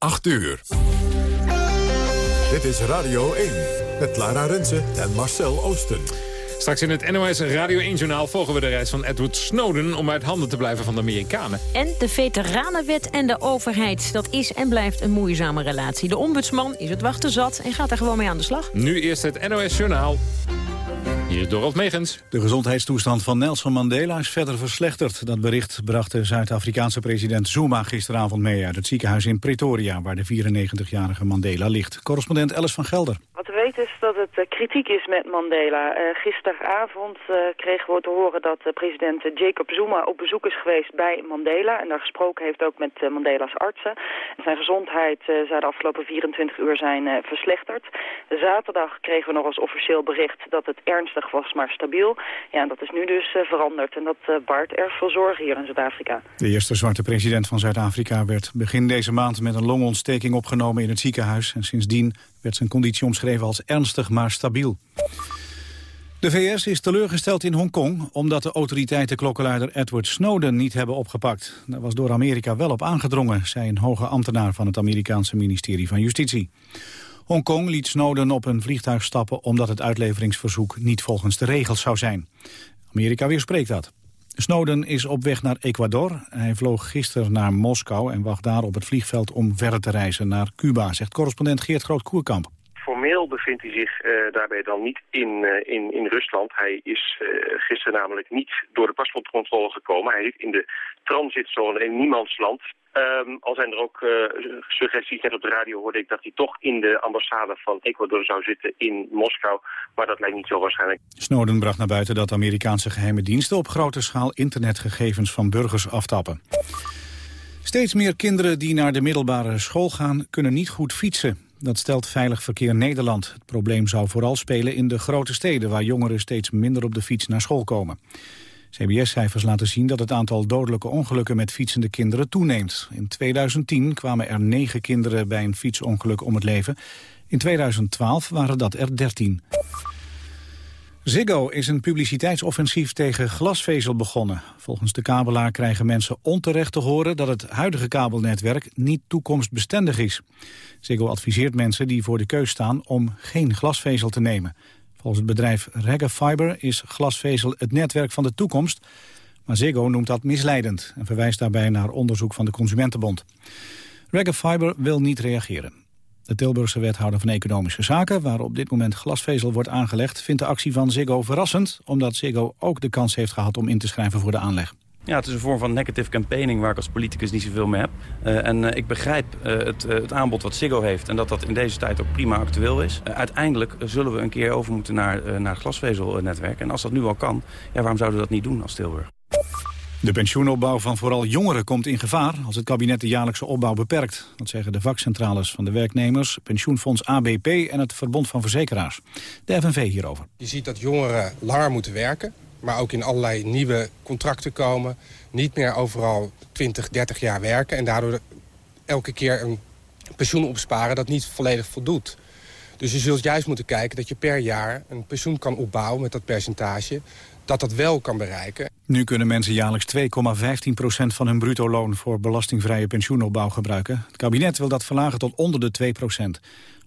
8 uur. Dit is Radio 1 met Lara Rensen en Marcel Oosten. Straks in het NOS Radio 1-journaal volgen we de reis van Edward Snowden... om uit handen te blijven van de Amerikanen. En de veteranenwet en de overheid. Dat is en blijft een moeizame relatie. De ombudsman is het wachten zat en gaat er gewoon mee aan de slag. Nu eerst het NOS-journaal. Hier is Megens. De gezondheidstoestand van Nelson Mandela is verder verslechterd. Dat bericht bracht de Zuid-Afrikaanse president Zuma gisteravond mee... uit het ziekenhuis in Pretoria, waar de 94-jarige Mandela ligt. Correspondent Alice van Gelder. Wat we weten is dat het uh, kritiek is met Mandela. Uh, gisteravond uh, kregen we te horen dat president Jacob Zuma op bezoek is geweest bij Mandela... en daar gesproken heeft ook met Mandela's artsen. Zijn gezondheid zou de afgelopen 24 uur zijn verslechterd. Zaterdag kregen we nog als officieel bericht dat het ernstig was, maar stabiel. Ja, dat is nu dus veranderd en dat baart erg veel zorgen hier in Zuid-Afrika. De eerste zwarte president van Zuid-Afrika werd begin deze maand met een longontsteking opgenomen in het ziekenhuis. En sindsdien werd zijn conditie omschreven als ernstig, maar stabiel. De VS is teleurgesteld in Hongkong omdat de autoriteiten klokkenluider Edward Snowden niet hebben opgepakt. Daar was door Amerika wel op aangedrongen, zei een hoge ambtenaar van het Amerikaanse ministerie van Justitie. Hongkong liet Snowden op een vliegtuig stappen omdat het uitleveringsverzoek niet volgens de regels zou zijn. Amerika weerspreekt dat. Snowden is op weg naar Ecuador. Hij vloog gisteren naar Moskou en wacht daar op het vliegveld om verder te reizen naar Cuba, zegt correspondent Geert Groot-Koerkamp formeel bevindt hij zich uh, daarbij dan niet in, uh, in, in Rusland. Hij is uh, gisteren namelijk niet door de paspoortcontrole gekomen. Hij zit in de transitzone in niemandsland. Um, al zijn er ook uh, suggesties, net op de radio hoorde ik dat hij toch in de ambassade van Ecuador zou zitten in Moskou. Maar dat lijkt niet zo waarschijnlijk. Snowden bracht naar buiten dat Amerikaanse geheime diensten op grote schaal internetgegevens van burgers aftappen. Steeds meer kinderen die naar de middelbare school gaan kunnen niet goed fietsen. Dat stelt Veilig Verkeer Nederland. Het probleem zou vooral spelen in de grote steden... waar jongeren steeds minder op de fiets naar school komen. CBS-cijfers laten zien dat het aantal dodelijke ongelukken met fietsende kinderen toeneemt. In 2010 kwamen er negen kinderen bij een fietsongeluk om het leven. In 2012 waren dat er 13. Ziggo is een publiciteitsoffensief tegen glasvezel begonnen. Volgens de kabelaar krijgen mensen onterecht te horen dat het huidige kabelnetwerk niet toekomstbestendig is. Ziggo adviseert mensen die voor de keus staan om geen glasvezel te nemen. Volgens het bedrijf Regga Fiber is glasvezel het netwerk van de toekomst. Maar Ziggo noemt dat misleidend en verwijst daarbij naar onderzoek van de Consumentenbond. Regga Fiber wil niet reageren. De Tilburgse wethouder van Economische Zaken, waar op dit moment glasvezel wordt aangelegd, vindt de actie van Ziggo verrassend, omdat Ziggo ook de kans heeft gehad om in te schrijven voor de aanleg. Ja, het is een vorm van negative campaigning waar ik als politicus niet zoveel mee heb. Uh, en uh, ik begrijp uh, het, het, aanbod wat Ziggo heeft en dat dat in deze tijd ook prima actueel is. uiteindelijk zullen we een keer over moeten naar, naar het glasvezelnetwerk. En als dat nu al kan, ja, waarom zouden we dat niet doen als Tilburg? De pensioenopbouw van vooral jongeren komt in gevaar als het kabinet de jaarlijkse opbouw beperkt. Dat zeggen de vakcentrales van de werknemers, pensioenfonds ABP en het Verbond van Verzekeraars. De FNV hierover. Je ziet dat jongeren langer moeten werken maar ook in allerlei nieuwe contracten komen. Niet meer overal 20, 30 jaar werken en daardoor elke keer een pensioen opsparen dat niet volledig voldoet. Dus je zult juist moeten kijken dat je per jaar een pensioen kan opbouwen met dat percentage dat dat wel kan bereiken. Nu kunnen mensen jaarlijks 2,15% van hun bruto loon voor belastingvrije pensioenopbouw gebruiken. Het kabinet wil dat verlagen tot onder de 2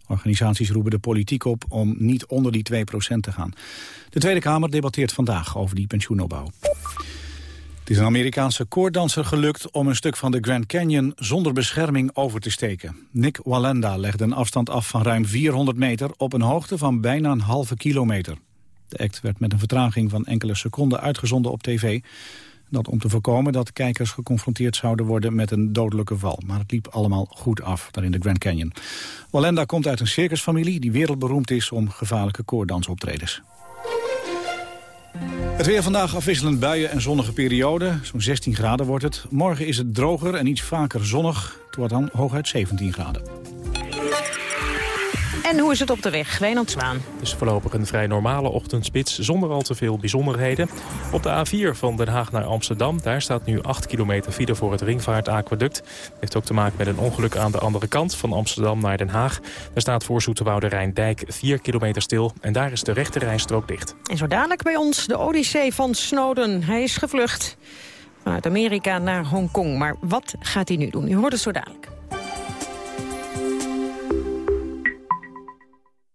Organisaties roepen de politiek op om niet onder die 2% te gaan. De Tweede Kamer debatteert vandaag over die pensioenopbouw. Het is een Amerikaanse koorddanser gelukt om een stuk van de Grand Canyon zonder bescherming over te steken. Nick Walenda legde een afstand af van ruim 400 meter op een hoogte van bijna een halve kilometer. De act werd met een vertraging van enkele seconden uitgezonden op tv. Dat om te voorkomen dat kijkers geconfronteerd zouden worden met een dodelijke val. Maar het liep allemaal goed af daar in de Grand Canyon. Walenda komt uit een circusfamilie die wereldberoemd is om gevaarlijke koorddansoptredens. Het weer vandaag afwisselend buien en zonnige periode. Zo'n 16 graden wordt het. Morgen is het droger en iets vaker zonnig. Het wordt dan hooguit 17 graden. En hoe is het op de weg? Wijnand Zwaan. Het is voorlopig een vrij normale ochtendspits zonder al te veel bijzonderheden. Op de A4 van Den Haag naar Amsterdam, daar staat nu 8 kilometer file voor het ringvaartaqueduct. Heeft ook te maken met een ongeluk aan de andere kant van Amsterdam naar Den Haag. Daar staat voor Zoeterwoude Rijndijk 4 kilometer stil en daar is de rechte rijstrook dicht. En zo dadelijk bij ons de Odyssee van Snowden. Hij is gevlucht vanuit Amerika naar Hongkong. Maar wat gaat hij nu doen? U hoort het zo dadelijk.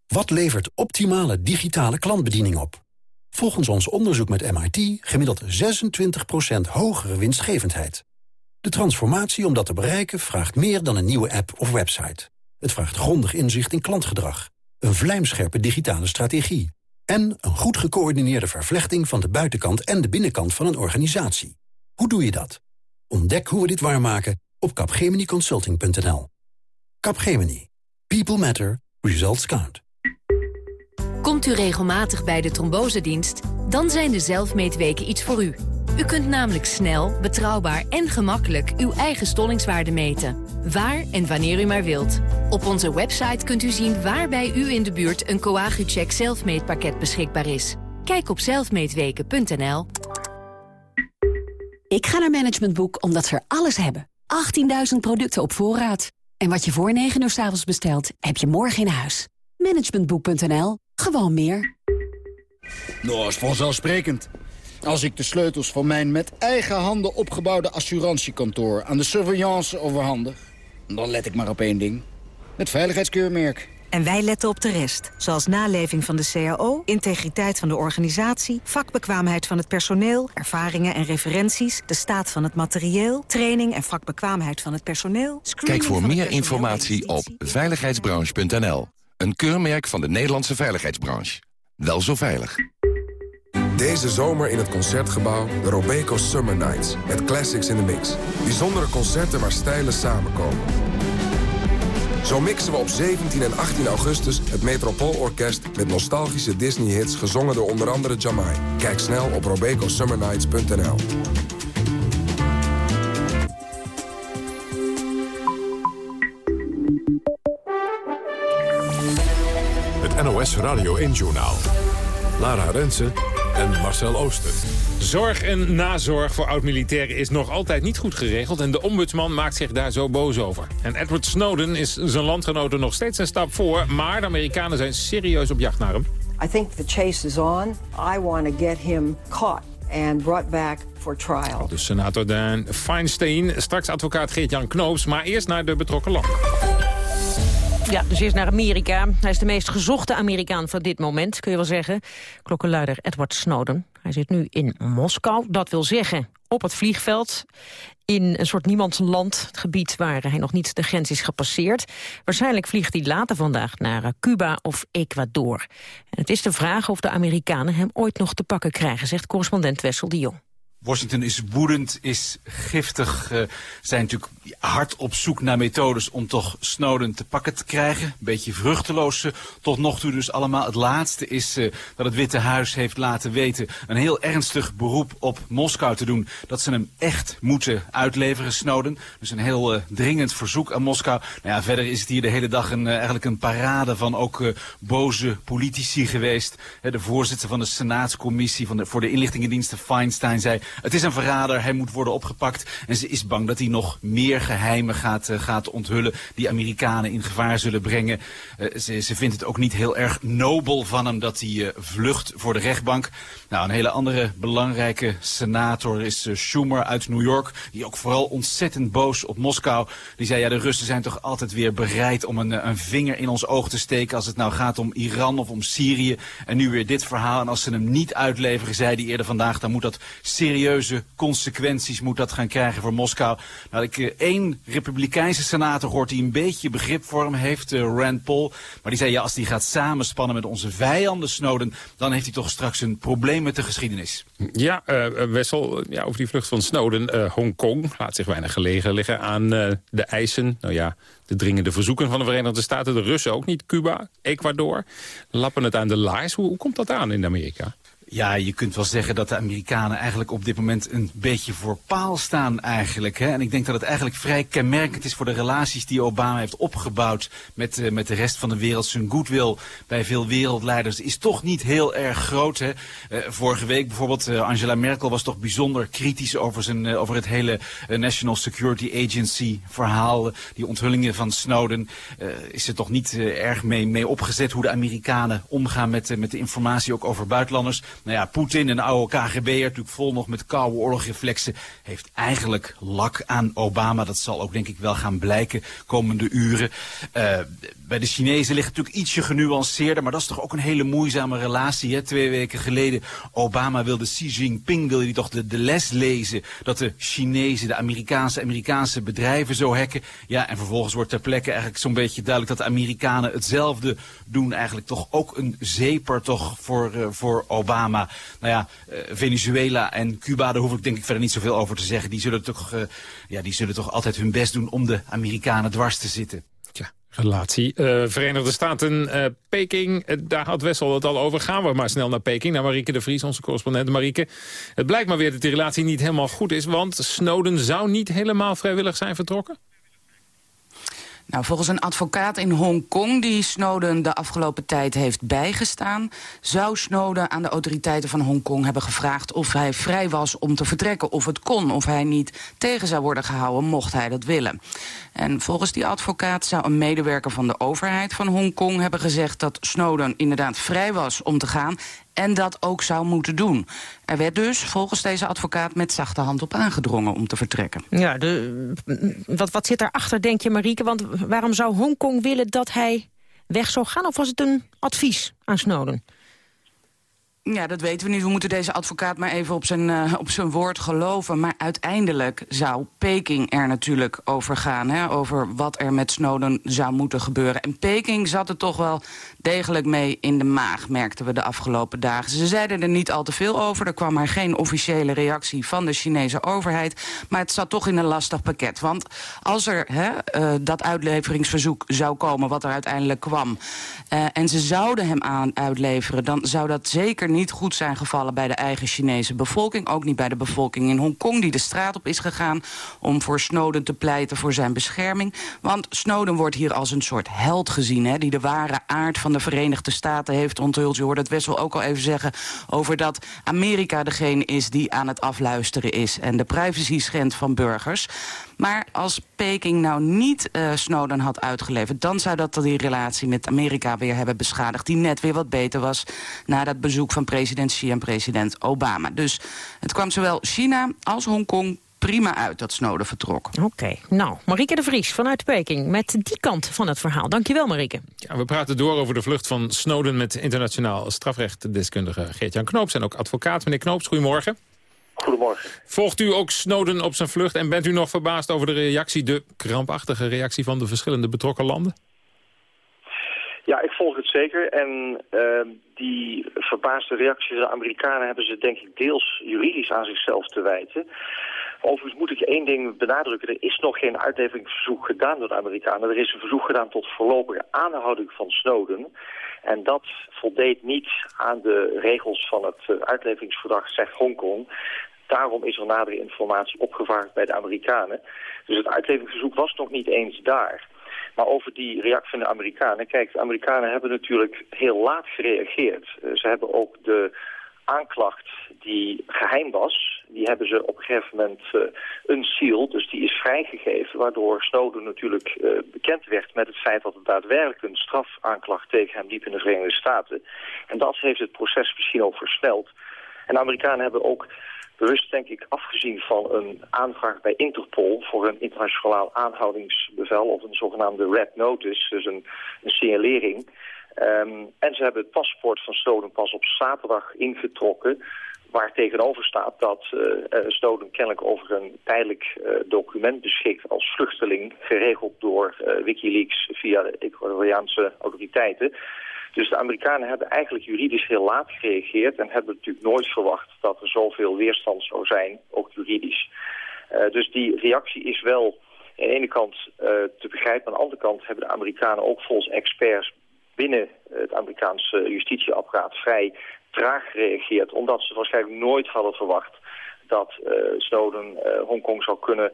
Wat levert optimale digitale klantbediening op? Volgens ons onderzoek met MIT gemiddeld 26% hogere winstgevendheid. De transformatie om dat te bereiken vraagt meer dan een nieuwe app of website. Het vraagt grondig inzicht in klantgedrag, een vlijmscherpe digitale strategie... en een goed gecoördineerde vervlechting van de buitenkant en de binnenkant van een organisatie. Hoe doe je dat? Ontdek hoe we dit waarmaken op capgeminiconsulting.nl. Capgemini. People matter. Results count. Komt u regelmatig bij de trombosedienst? Dan zijn de zelfmeetweken iets voor u. U kunt namelijk snel, betrouwbaar en gemakkelijk uw eigen stollingswaarde meten. Waar en wanneer u maar wilt. Op onze website kunt u zien waar bij u in de buurt een Coagucheck zelfmeetpakket beschikbaar is. Kijk op zelfmeetweken.nl. Ik ga naar Management Boek omdat ze er alles hebben. 18.000 producten op voorraad. En wat je voor 9 uur s avonds bestelt, heb je morgen in huis. Managementboek.nl. Gewoon meer. Nou, is vanzelfsprekend. Als ik de sleutels van mijn met eigen handen opgebouwde assurantiekantoor... aan de surveillance overhandig, dan let ik maar op één ding. Het veiligheidskeurmerk. En wij letten op de rest, zoals naleving van de CAO, integriteit van de organisatie, vakbekwaamheid van het personeel, ervaringen en referenties, de staat van het materieel, training en vakbekwaamheid van het personeel. Kijk voor meer informatie op veiligheidsbranche.nl. Een keurmerk van de Nederlandse veiligheidsbranche. Wel zo veilig. Deze zomer in het Concertgebouw de Robeco Summer Nights. Met classics in the mix. Bijzondere concerten waar stijlen samenkomen. Zo mixen we op 17 en 18 augustus het Metropoolorkest... met nostalgische Disney-hits gezongen door onder andere Jamai. Kijk snel op robecosummernights.nl. Het NOS Radio 1-journaal. Lara Rensen en Marcel Ooster. Zorg en nazorg voor oud-militairen is nog altijd niet goed geregeld... en de ombudsman maakt zich daar zo boos over. En Edward Snowden is zijn landgenoten nog steeds een stap voor... maar de Amerikanen zijn serieus op jacht naar hem. I think the chase is on. I want to get him caught and brought back for trial. Dus senator Dan Feinstein, straks advocaat Geert-Jan Knoops... maar eerst naar de betrokken landen. Ja, dus eerst naar Amerika. Hij is de meest gezochte Amerikaan van dit moment, kun je wel zeggen. Klokkenluider Edward Snowden. Hij zit nu in Moskou. Dat wil zeggen, op het vliegveld in een soort niemandsland, het gebied waar hij nog niet de grens is gepasseerd. Waarschijnlijk vliegt hij later vandaag naar eh, Cuba of Ecuador. En het is de vraag of de Amerikanen hem ooit nog te pakken krijgen, zegt correspondent Wessel de Jong. Washington is woedend, is giftig, uh, zijn natuurlijk hard op zoek naar methodes om toch Snowden te pakken te krijgen. Een beetje vruchteloos uh, tot nog toe dus allemaal. Het laatste is uh, dat het Witte Huis heeft laten weten een heel ernstig beroep op Moskou te doen. Dat ze hem echt moeten uitleveren, Snowden. Dus een heel dringend verzoek aan Moskou. Nou ja, verder is het hier de hele dag een, eigenlijk een parade van ook boze politici geweest. de voorzitter van de Senaatscommissie van voor de inlichtingendiensten, Feinstein, zei... Het is een verrader, hij moet worden opgepakt. En ze is bang dat hij nog meer geheimen gaat, uh, gaat onthullen... die Amerikanen in gevaar zullen brengen. Uh, ze, ze vindt het ook niet heel erg nobel van hem dat hij uh, vlucht voor de rechtbank. Nou, een hele andere belangrijke senator is Schumer uit New York... die ook vooral ontzettend boos op Moskou. Die zei, ja, de Russen zijn toch altijd weer bereid om een, een vinger in ons oog te steken... als het nou gaat om Iran of om Syrië. En nu weer dit verhaal. En als ze hem niet uitleveren, zei hij eerder vandaag... dan moet dat serieus serieuze consequenties moet dat gaan krijgen voor Moskou. Nou, ik uh, één republikeinse senator hoort die een beetje begrip voor hem heeft, uh, Rand Paul. Maar die zei, ja, als hij gaat samenspannen met onze vijanden Snowden... dan heeft hij toch straks een probleem met de geschiedenis. Ja, uh, Wessel, ja, over die vlucht van Snowden. Hongkong laat zich weinig gelegen liggen aan de eisen. Nou ja, de dringende verzoeken van de Verenigde Staten. De Russen ook niet, Cuba, Ecuador. Lappen het aan de laars. Hoe, hoe komt dat aan in Amerika? Ja, je kunt wel zeggen dat de Amerikanen eigenlijk op dit moment een beetje voor paal staan eigenlijk. Hè? En ik denk dat het eigenlijk vrij kenmerkend is voor de relaties die Obama heeft opgebouwd met, uh, met de rest van de wereld. Zijn goodwill bij veel wereldleiders is toch niet heel erg groot. Hè? Uh, vorige week bijvoorbeeld, uh, Angela Merkel was toch bijzonder kritisch over, zijn, over het hele National Security Agency verhaal. Die onthullingen van Snowden is er toch niet erg mee, mee opgezet hoe de Amerikanen omgaan met, met de informatie ook over buitenlanders. Nou ja, Poetin, een oude KGB'er, natuurlijk vol nog met koude oorlogreflexen, heeft eigenlijk lak aan Obama. Dat zal ook denk ik wel gaan blijken komende uren. Uh, bij de Chinezen ligt het natuurlijk ietsje genuanceerder, maar dat is toch ook een hele moeizame relatie. Hè? Twee weken geleden, Obama wilde Xi Jinping, wilde hij toch de, les lezen dat de Chinezen, de Amerikaanse, Amerikaanse bedrijven zo hacken. Ja, en vervolgens wordt ter plekke eigenlijk zo'n beetje duidelijk dat de Amerikanen hetzelfde doen. Eigenlijk toch ook een zeper toch voor, uh, voor Obama. Nou ja, uh, Venezuela en Cuba, daar hoef ik denk ik verder niet zoveel over te zeggen. Die zullen toch, uh, ja, die zullen toch altijd hun best doen om de Amerikanen dwars te zitten. Tja, relatie. Uh, Verenigde Staten, Peking, daar had Wessel het al over. Gaan we maar snel naar Peking, naar Marieke de Vries, onze correspondent. Marieke, het blijkt maar weer dat die relatie niet helemaal goed is... want Snowden zou niet helemaal vrijwillig zijn vertrokken? Nou, volgens een advocaat in Hongkong die Snowden de afgelopen tijd heeft bijgestaan... zou Snowden aan de autoriteiten van Hongkong hebben gevraagd... of hij vrij was om te vertrekken, of het kon... of hij niet tegen zou worden gehouden, mocht hij dat willen. En volgens die advocaat zou een medewerker van de overheid van Hongkong hebben gezegd... dat Snowden inderdaad vrij was om te gaan en dat ook zou moeten doen. Er werd dus volgens deze advocaat met zachte hand op aangedrongen om te vertrekken. Ja, de, wat, wat zit daarachter, denk je, Marieke? Want waarom zou Hongkong willen dat hij weg zou gaan? Of was het een advies aan Snowden? Ja, dat weten we niet. We moeten deze advocaat maar even op zijn, uh, op zijn woord geloven. Maar uiteindelijk zou Peking er natuurlijk over gaan. Hè, over wat er met Snowden zou moeten gebeuren. En Peking zat er toch wel degelijk mee in de maag, merkten we de afgelopen dagen. Ze zeiden er niet al te veel over. Er kwam maar geen officiële reactie van de Chinese overheid. Maar het zat toch in een lastig pakket. Want als er hè, uh, dat uitleveringsverzoek zou komen, wat er uiteindelijk kwam... Uh, en ze zouden hem aan uitleveren, dan zou dat zeker niet goed zijn gevallen bij de eigen Chinese bevolking. Ook niet bij de bevolking in Hongkong die de straat op is gegaan om voor Snowden te pleiten voor zijn bescherming. Want Snowden wordt hier als een soort held gezien, hè, die de ware aard van de Verenigde Staten heeft onthuld. Je hoorde het Wessel ook al even zeggen over dat Amerika degene is die aan het afluisteren is en de privacy schendt van burgers. Maar als Peking nou niet uh, Snowden had uitgeleverd... dan zou dat die relatie met Amerika weer hebben beschadigd... die net weer wat beter was na dat bezoek van president Xi en president Obama. Dus het kwam zowel China als Hongkong prima uit dat Snowden vertrok. Oké, okay. nou, Marieke de Vries vanuit Peking met die kant van het verhaal. Dankjewel, Marieke. Ja, we praten door over de vlucht van Snowden met internationaal strafrechtdeskundige Geert-Jan Knoops en ook advocaat. Meneer Knoops, goedemorgen. Goedemorgen. Volgt u ook Snowden op zijn vlucht en bent u nog verbaasd over de reactie, de krampachtige reactie van de verschillende betrokken landen? Ja, ik volg het zeker. En uh, die verbaasde reacties van de Amerikanen hebben ze denk ik deels juridisch aan zichzelf te wijten. Overigens moet ik één ding benadrukken. Er is nog geen uitleveringsverzoek gedaan door de Amerikanen. Er is een verzoek gedaan tot voorlopige aanhouding van Snowden. En dat voldeed niet aan de regels van het uitleveringsverdrag, zegt Hongkong. Daarom is er nadere informatie opgevraagd bij de Amerikanen. Dus het uitleveringsverzoek was nog niet eens daar. Maar over die reactie van de Amerikanen. Kijk, de Amerikanen hebben natuurlijk heel laat gereageerd. Ze hebben ook de aanklacht die geheim was, die hebben ze op een gegeven moment uh, unsealed, dus die is vrijgegeven, waardoor Snowden natuurlijk uh, bekend werd met het feit dat er daadwerkelijk een strafaanklacht tegen hem liep in de Verenigde Staten. En dat heeft het proces misschien ook versneld. En de Amerikanen hebben ook bewust, denk ik, afgezien van een aanvraag bij Interpol voor een internationaal aanhoudingsbevel of een zogenaamde red notice, dus een, een signalering. Um, en ze hebben het paspoort van Snowden pas op zaterdag ingetrokken waar tegenover staat dat uh, Snowden kennelijk over een tijdelijk uh, document beschikt als vluchteling, geregeld door Wikileaks via de Ecuadoriaanse autoriteiten. Dus de Amerikanen hebben eigenlijk juridisch heel laat gereageerd en hebben natuurlijk nooit verwacht dat er zoveel weerstand zou zijn, ook juridisch. Dus die reactie is wel aan de ene kant te begrijpen, aan de andere kant hebben de Amerikanen ook volgens experts binnen het Amerikaanse justitieapparaat vrij traag gereageerd, omdat ze waarschijnlijk nooit hadden verwacht dat uh, Snowden uh, Hongkong zou kunnen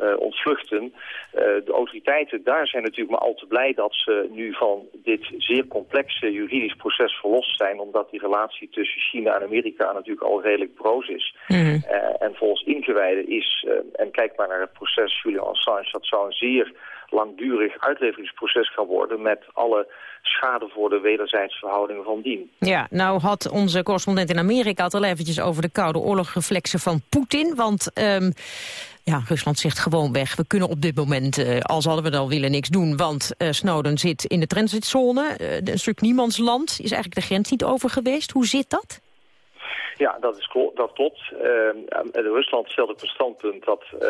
uh, ontvluchten. De autoriteiten daar zijn natuurlijk maar al te blij dat ze nu van dit zeer complexe juridisch proces verlost zijn, omdat die relatie tussen China en Amerika natuurlijk al redelijk broos is. Mm. Uh, en volgens ingewijden is, en kijk maar naar het proces Julian Assange, dat zou een zeer langdurig uitleveringsproces gaan worden... met alle schade voor de wederzijdse verhoudingen van dien. Ja, nou had onze correspondent in Amerika het al eventjes over de koude oorlogreflexen van Poetin. Want um, ja, Rusland zegt gewoon weg. We kunnen op dit moment, uh, als hadden we dan willen, niks doen. Want uh, Snowden zit in de transitzone. Uh, een stuk niemandsland. Is eigenlijk de grens niet over geweest. Hoe zit dat? Ja, dat, is dat klopt. Uh, Rusland stelt op het standpunt dat uh,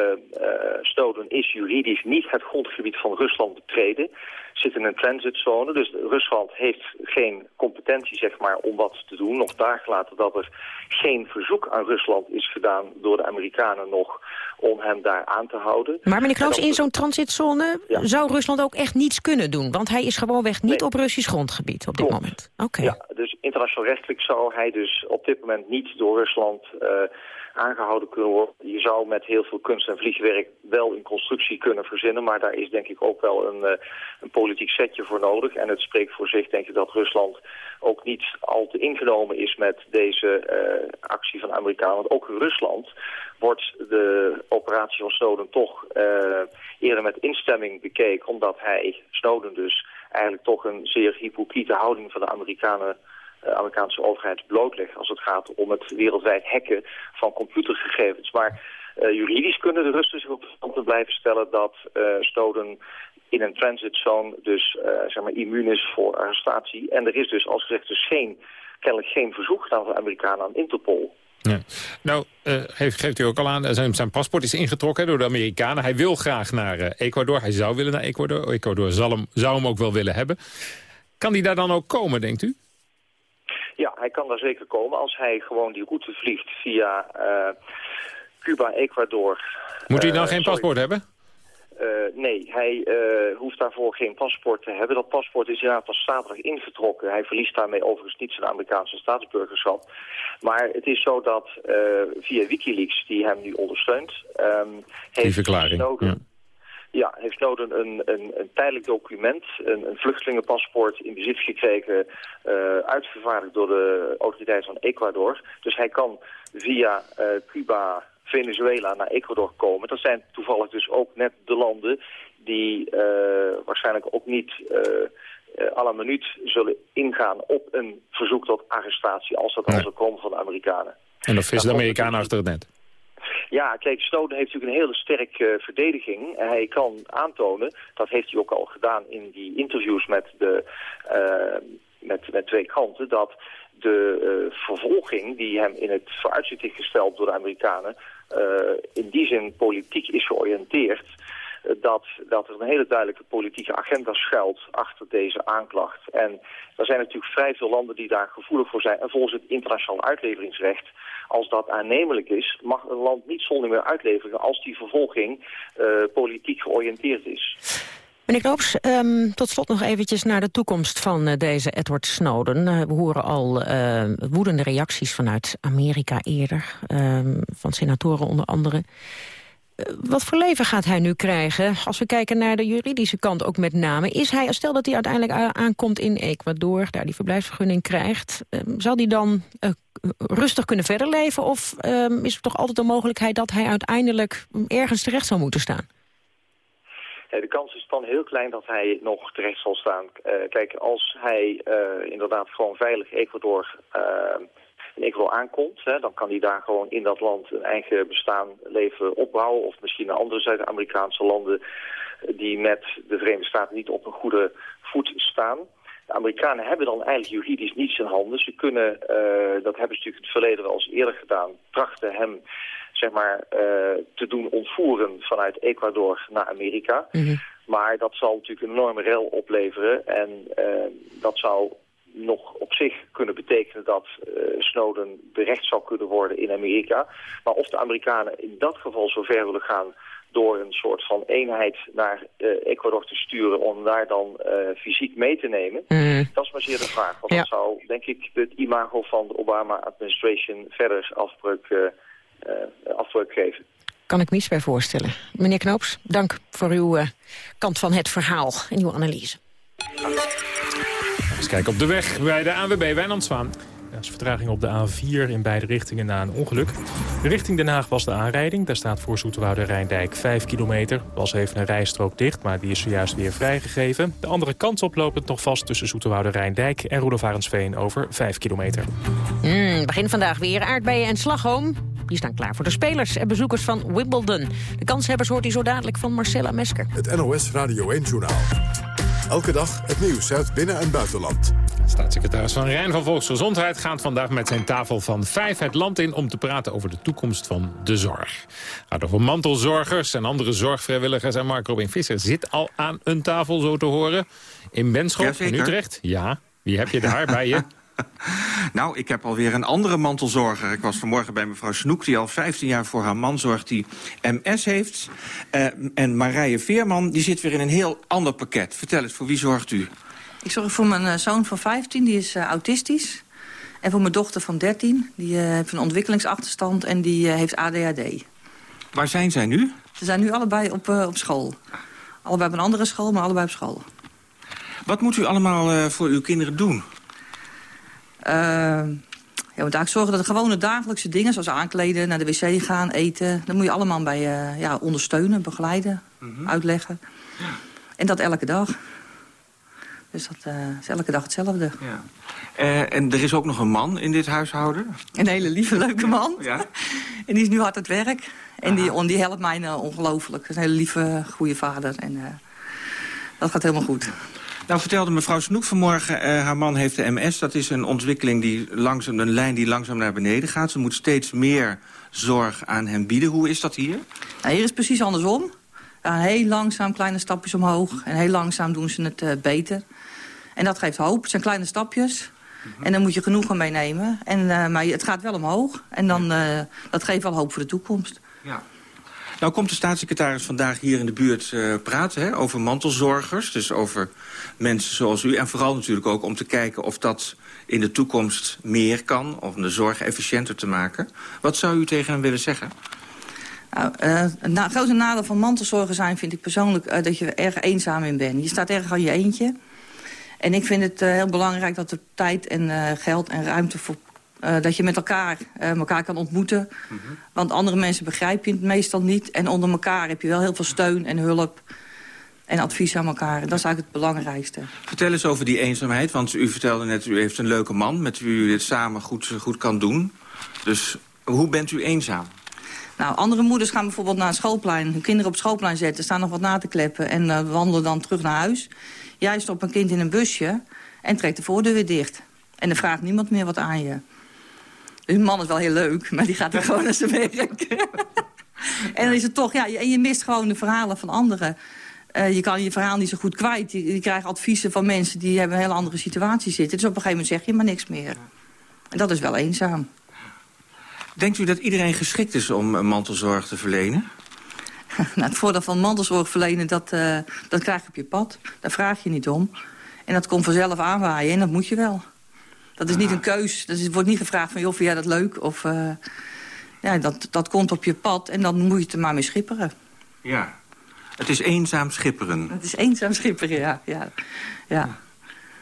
Snowden is juridisch niet het grondgebied van Rusland betreden. Zit in een transitzone, dus Rusland heeft geen competentie zeg maar, om wat te doen. Nog daar gelaten dat er geen verzoek aan Rusland is gedaan door de Amerikanen nog om hem daar aan te houden. Maar meneer Knoos, in zo'n transitzone ja. zou Rusland ook echt niets kunnen doen? Want hij is gewoonweg niet nee. op Russisch grondgebied op dit Klopt. moment. Oké. Okay. Ja, dus internationaal rechtelijk zou hij dus op dit moment niet door Rusland uh, aangehouden kunnen worden. Je zou met heel veel kunst en vliegwerk wel een constructie kunnen verzinnen, maar daar is denk ik ook wel een, uh, een politiek setje voor nodig. En het spreekt voor zich denk ik dat Rusland ook niet al te ingenomen is met deze uh, actie van de Amerikanen. Want ook Rusland wordt de operatie van Snowden toch eerder met instemming bekeken, omdat hij, Snowden dus, eigenlijk toch een zeer hypocriete houding van de Amerikanen Amerikaanse overheid blootlegt als het gaat om het wereldwijd hacken van computergegevens. Maar uh, juridisch kunnen de Russen zich op de stand blijven stellen dat uh, Snowden in een transitzone dus zeg maar immuun is voor arrestatie. En er is dus als gezegd dus geen, kennelijk geen verzoek gedaan van de Amerikanen aan Interpol. Ja. Nou, geeft, u ook al aan, zijn, zijn paspoort is ingetrokken door de Amerikanen. Hij wil graag naar Ecuador, hij zou willen naar Ecuador. Ecuador zal hem, zou hem ook wel willen hebben. Kan hij daar dan ook komen, denkt u? Ja, hij kan daar zeker komen als hij gewoon die route vliegt via uh, Cuba, Ecuador. Moet hij dan uh, geen paspoort hebben? Uh, nee, hij uh, hoeft daarvoor geen paspoort te hebben. Dat paspoort is inderdaad pas zaterdag ingetrokken. Hij verliest daarmee overigens niet zijn Amerikaanse staatsburgerschap. Maar het is zo dat uh, via Wikileaks, die hem nu ondersteunt... Um, die verklaring, ja. Ja, heeft Snowden een, een, een tijdelijk document, een, een vluchtelingenpaspoort in bezit gekregen, uh, uitgevaardigd door de autoriteit van Ecuador. Dus hij kan via uh, Cuba, Venezuela naar Ecuador komen. Dat zijn toevallig dus ook net de landen die uh, waarschijnlijk ook niet à la minuut zullen ingaan op een verzoek tot arrestatie als dat nee. al zou komen van de Amerikanen. En dan vissen de Amerikanen achter het net. Ja, kijk, Snowden heeft natuurlijk een hele sterke uh, verdediging. Hij kan aantonen, dat heeft hij ook al gedaan in die interviews met, de, uh, met, met twee kranten, dat de uh, vervolging die hem in het vooruitzicht is gesteld door de Amerikanen, in die zin politiek is georiënteerd dat, dat er een hele duidelijke politieke agenda schuilt achter deze aanklacht. En er zijn natuurlijk vrij veel landen die daar gevoelig voor zijn. En volgens het internationaal uitleveringsrecht, als dat aannemelijk is, mag een land niet zonder meer uitleveren als die vervolging uh, politiek georiënteerd is. Meneer Knoops, um, tot slot nog eventjes naar de toekomst van uh, deze Edward Snowden. Uh, we horen al woedende reacties vanuit Amerika eerder, um, van senatoren onder andere. Wat voor leven gaat hij nu krijgen? Als we kijken naar de juridische kant ook met name. Is hij, stel dat hij uiteindelijk aankomt in Ecuador, daar die verblijfsvergunning krijgt. Um, zal hij dan uh, rustig kunnen verder leven? Of um, is er toch altijd de mogelijkheid dat hij uiteindelijk ergens terecht zal moeten staan? De kans is dan heel klein dat hij nog terecht zal staan. Uh, kijk, als hij uh, inderdaad gewoon veilig Ecuador in Ecuador aankomt, hè, dan kan hij daar gewoon in dat land een eigen bestaan leven opbouwen. Of misschien naar andere Zuid-Amerikaanse landen die met de Verenigde Staten niet op een goede voet staan. De Amerikanen hebben dan eigenlijk juridisch niets in handen. Ze kunnen, uh, dat hebben ze natuurlijk in het verleden wel eens eerder gedaan, trachten hem zeg maar, uh, te doen ontvoeren vanuit Ecuador naar Amerika. Mm -hmm. Maar dat zal natuurlijk een enorme rel opleveren en uh, dat zou nog op zich kunnen betekenen dat uh, Snowden berecht zou kunnen worden in Amerika. Maar of de Amerikanen in dat geval zo ver willen gaan door een soort van eenheid naar uh, Ecuador te sturen om daar dan uh, fysiek mee te nemen, mm. dat is maar zeer de vraag. Want ja. dat zou, denk ik, het imago van de Obama-administration verder afbreuk, afbreuk geven. Kan ik me iets bij voorstellen. Meneer Knoops, dank voor uw kant van het verhaal en uw analyse. Eens kijken op de weg bij de ANWB Wijnand Zwaan. Er is vertraging op de A4 in beide richtingen na een ongeluk. Richting Den Haag was de aanrijding. Daar staat voor Zoeterwoude Rijndijk 5 kilometer. Was even een rijstrook dicht, maar die is zojuist weer vrijgegeven. De andere kant op loopt het nog vast tussen Zoeterwoude Rijndijk en Roelof over 5 kilometer. Mm, begin vandaag weer aardbeien en slagroom. Die staan klaar voor de spelers en bezoekers van Wimbledon. De kanshebbers hoort hij zo dadelijk van Marcella Mesker. Het NOS Radio 1-journaal. Elke dag het nieuws uit binnen- en buitenland. Staatssecretaris Van Rijn van Volksgezondheid gaat vandaag met zijn tafel van vijf het land in... om te praten over de toekomst van de zorg. Gaat over mantelzorgers en andere zorgvrijwilligers. En Mark Robin Visser zit al aan een tafel, zo te horen. In Benschop, in Utrecht. Ja, wie heb je daar bij je? Nou, ik heb alweer een andere mantelzorger. Ik was vanmorgen bij mevrouw Snoek, die al 15 jaar voor haar man zorgt... die MS heeft. Uh, en Marije Veerman, die zit weer in een heel ander pakket. Vertel eens, voor wie zorgt u? Ik zorg voor mijn uh, zoon van 15, die is uh, autistisch. En voor mijn dochter van 13, die heeft een ontwikkelingsachterstand... en die heeft ADHD. Waar zijn zij nu? Ze zijn nu allebei op, op school. Allebei op een andere school, maar allebei op school. Wat moet u allemaal voor uw kinderen doen? Uh, ja, moet eigenlijk zorgen dat de gewone dagelijkse dingen... zoals aankleden, naar de wc gaan, eten... dat moet je allemaal bij uh, ja, ondersteunen, begeleiden, mm -hmm. uitleggen. Ja. En dat elke dag. Dus dat uh, is elke dag hetzelfde. Ja. en er is ook nog een man in dit huishouden? Een hele lieve, leuke man. Ja. en die is nu hard aan het werk. En die, die helpt mij ongelooflijk. Dat is een hele lieve, goede vader. En dat gaat helemaal goed. Nou vertelde mevrouw Snoek vanmorgen, uh, haar man heeft de MS. Dat is een ontwikkeling, die langzaam, een lijn die langzaam naar beneden gaat. Ze moet steeds meer zorg aan hem bieden. Hoe is dat hier? Nou, hier is precies andersom. Ja, heel langzaam kleine stapjes omhoog. En heel langzaam doen ze het uh, beter. En dat geeft hoop. Het zijn kleine stapjes. Mm -hmm. En daar moet je genoegen mee nemen. En, uh, maar het gaat wel omhoog. En dan, dat geeft wel hoop voor de toekomst. Nou komt de staatssecretaris vandaag hier in de buurt uh, praten hè, over mantelzorgers. Dus over mensen zoals u. En vooral natuurlijk ook om te kijken of dat in de toekomst meer kan. Om de zorg efficiënter te maken. Wat zou u tegen hem willen zeggen? Nou, uh, het grote nadeel van mantelzorgen zijn vind ik persoonlijk uh, dat je er erg eenzaam in bent. Je staat erg aan je eentje. En ik vind het heel belangrijk dat er tijd en geld en ruimte voor uh, dat je met elkaar uh, elkaar kan ontmoeten. Mm -hmm. Want andere mensen begrijp je het meestal niet. En onder elkaar heb je wel heel veel steun en hulp en advies aan elkaar. Dat is eigenlijk het belangrijkste. Vertel eens over die eenzaamheid. Want u vertelde net, u heeft een leuke man... met wie u dit samen goed, goed kan doen. Dus hoe bent u eenzaam? Nou, andere moeders gaan bijvoorbeeld naar een schoolplein... hun kinderen op schoolplein zetten, staan nog wat na te kleppen... en uh, wandelen dan terug naar huis. Jij stopt een kind in een busje en trekt de voordeur weer dicht. En dan vraagt niemand meer wat aan je. Hun man is wel heel leuk, maar die gaat er gewoon naar zijn werk. en dan is het toch, ja, en je mist gewoon de verhalen van anderen. Uh, je kan je verhaal niet zo goed kwijt. Je, je, krijgt adviezen van mensen die hebben een hele andere situatie zitten. Dus op een gegeven moment zeg je maar niks meer. En dat is wel eenzaam. Denkt u dat iedereen geschikt is om mantelzorg te verlenen? nou, het voordeel van mantelzorg verlenen, dat, uh, dat krijg je op je pad. Daar vraag je niet om. En dat komt vanzelf aanwaaien en dat moet je wel. Dat is niet een keus. Dus het wordt niet gevraagd van, joh, vind jij dat leuk? Of, uh, ja, dat, dat komt op je pad en dan moet je het er maar mee schipperen. Ja, het is eenzaam schipperen. Het is eenzaam schipperen, ja. ja. ja.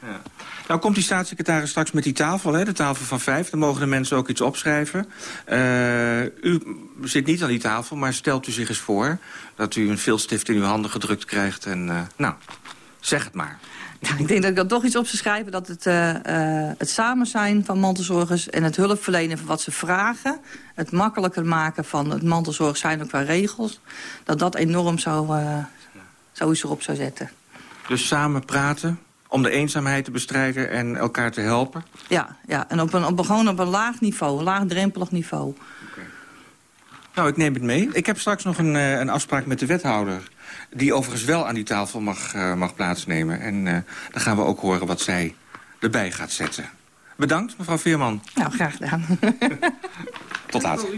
ja. Nou komt die staatssecretaris straks met die tafel, hè, de tafel van vijf. Dan mogen de mensen ook iets opschrijven. Uh, u zit niet aan die tafel, maar stelt u zich eens voor... dat u een viltstift in uw handen gedrukt krijgt en, uh, nou, zeg het maar. Nou, ik denk dat ik dan toch iets op zou schrijven... dat het, uh, uh, het samen zijn van mantelzorgers en het hulp verlenen van wat ze vragen... het makkelijker maken van het mantelzorg zijn ook qua regels... dat dat enorm zou, uh, zoiets erop zou zetten. Dus samen praten om de eenzaamheid te bestrijden en elkaar te helpen? Ja, ja. en op een, op, gewoon op een laag niveau, een laagdrempelig niveau. Okay. Nou, ik neem het mee. Ik heb straks nog een, een afspraak met de wethouder die overigens wel aan die tafel mag, uh, mag plaatsnemen. En uh, dan gaan we ook horen wat zij erbij gaat zetten. Bedankt, mevrouw Veerman. Nou, graag gedaan. Tot later.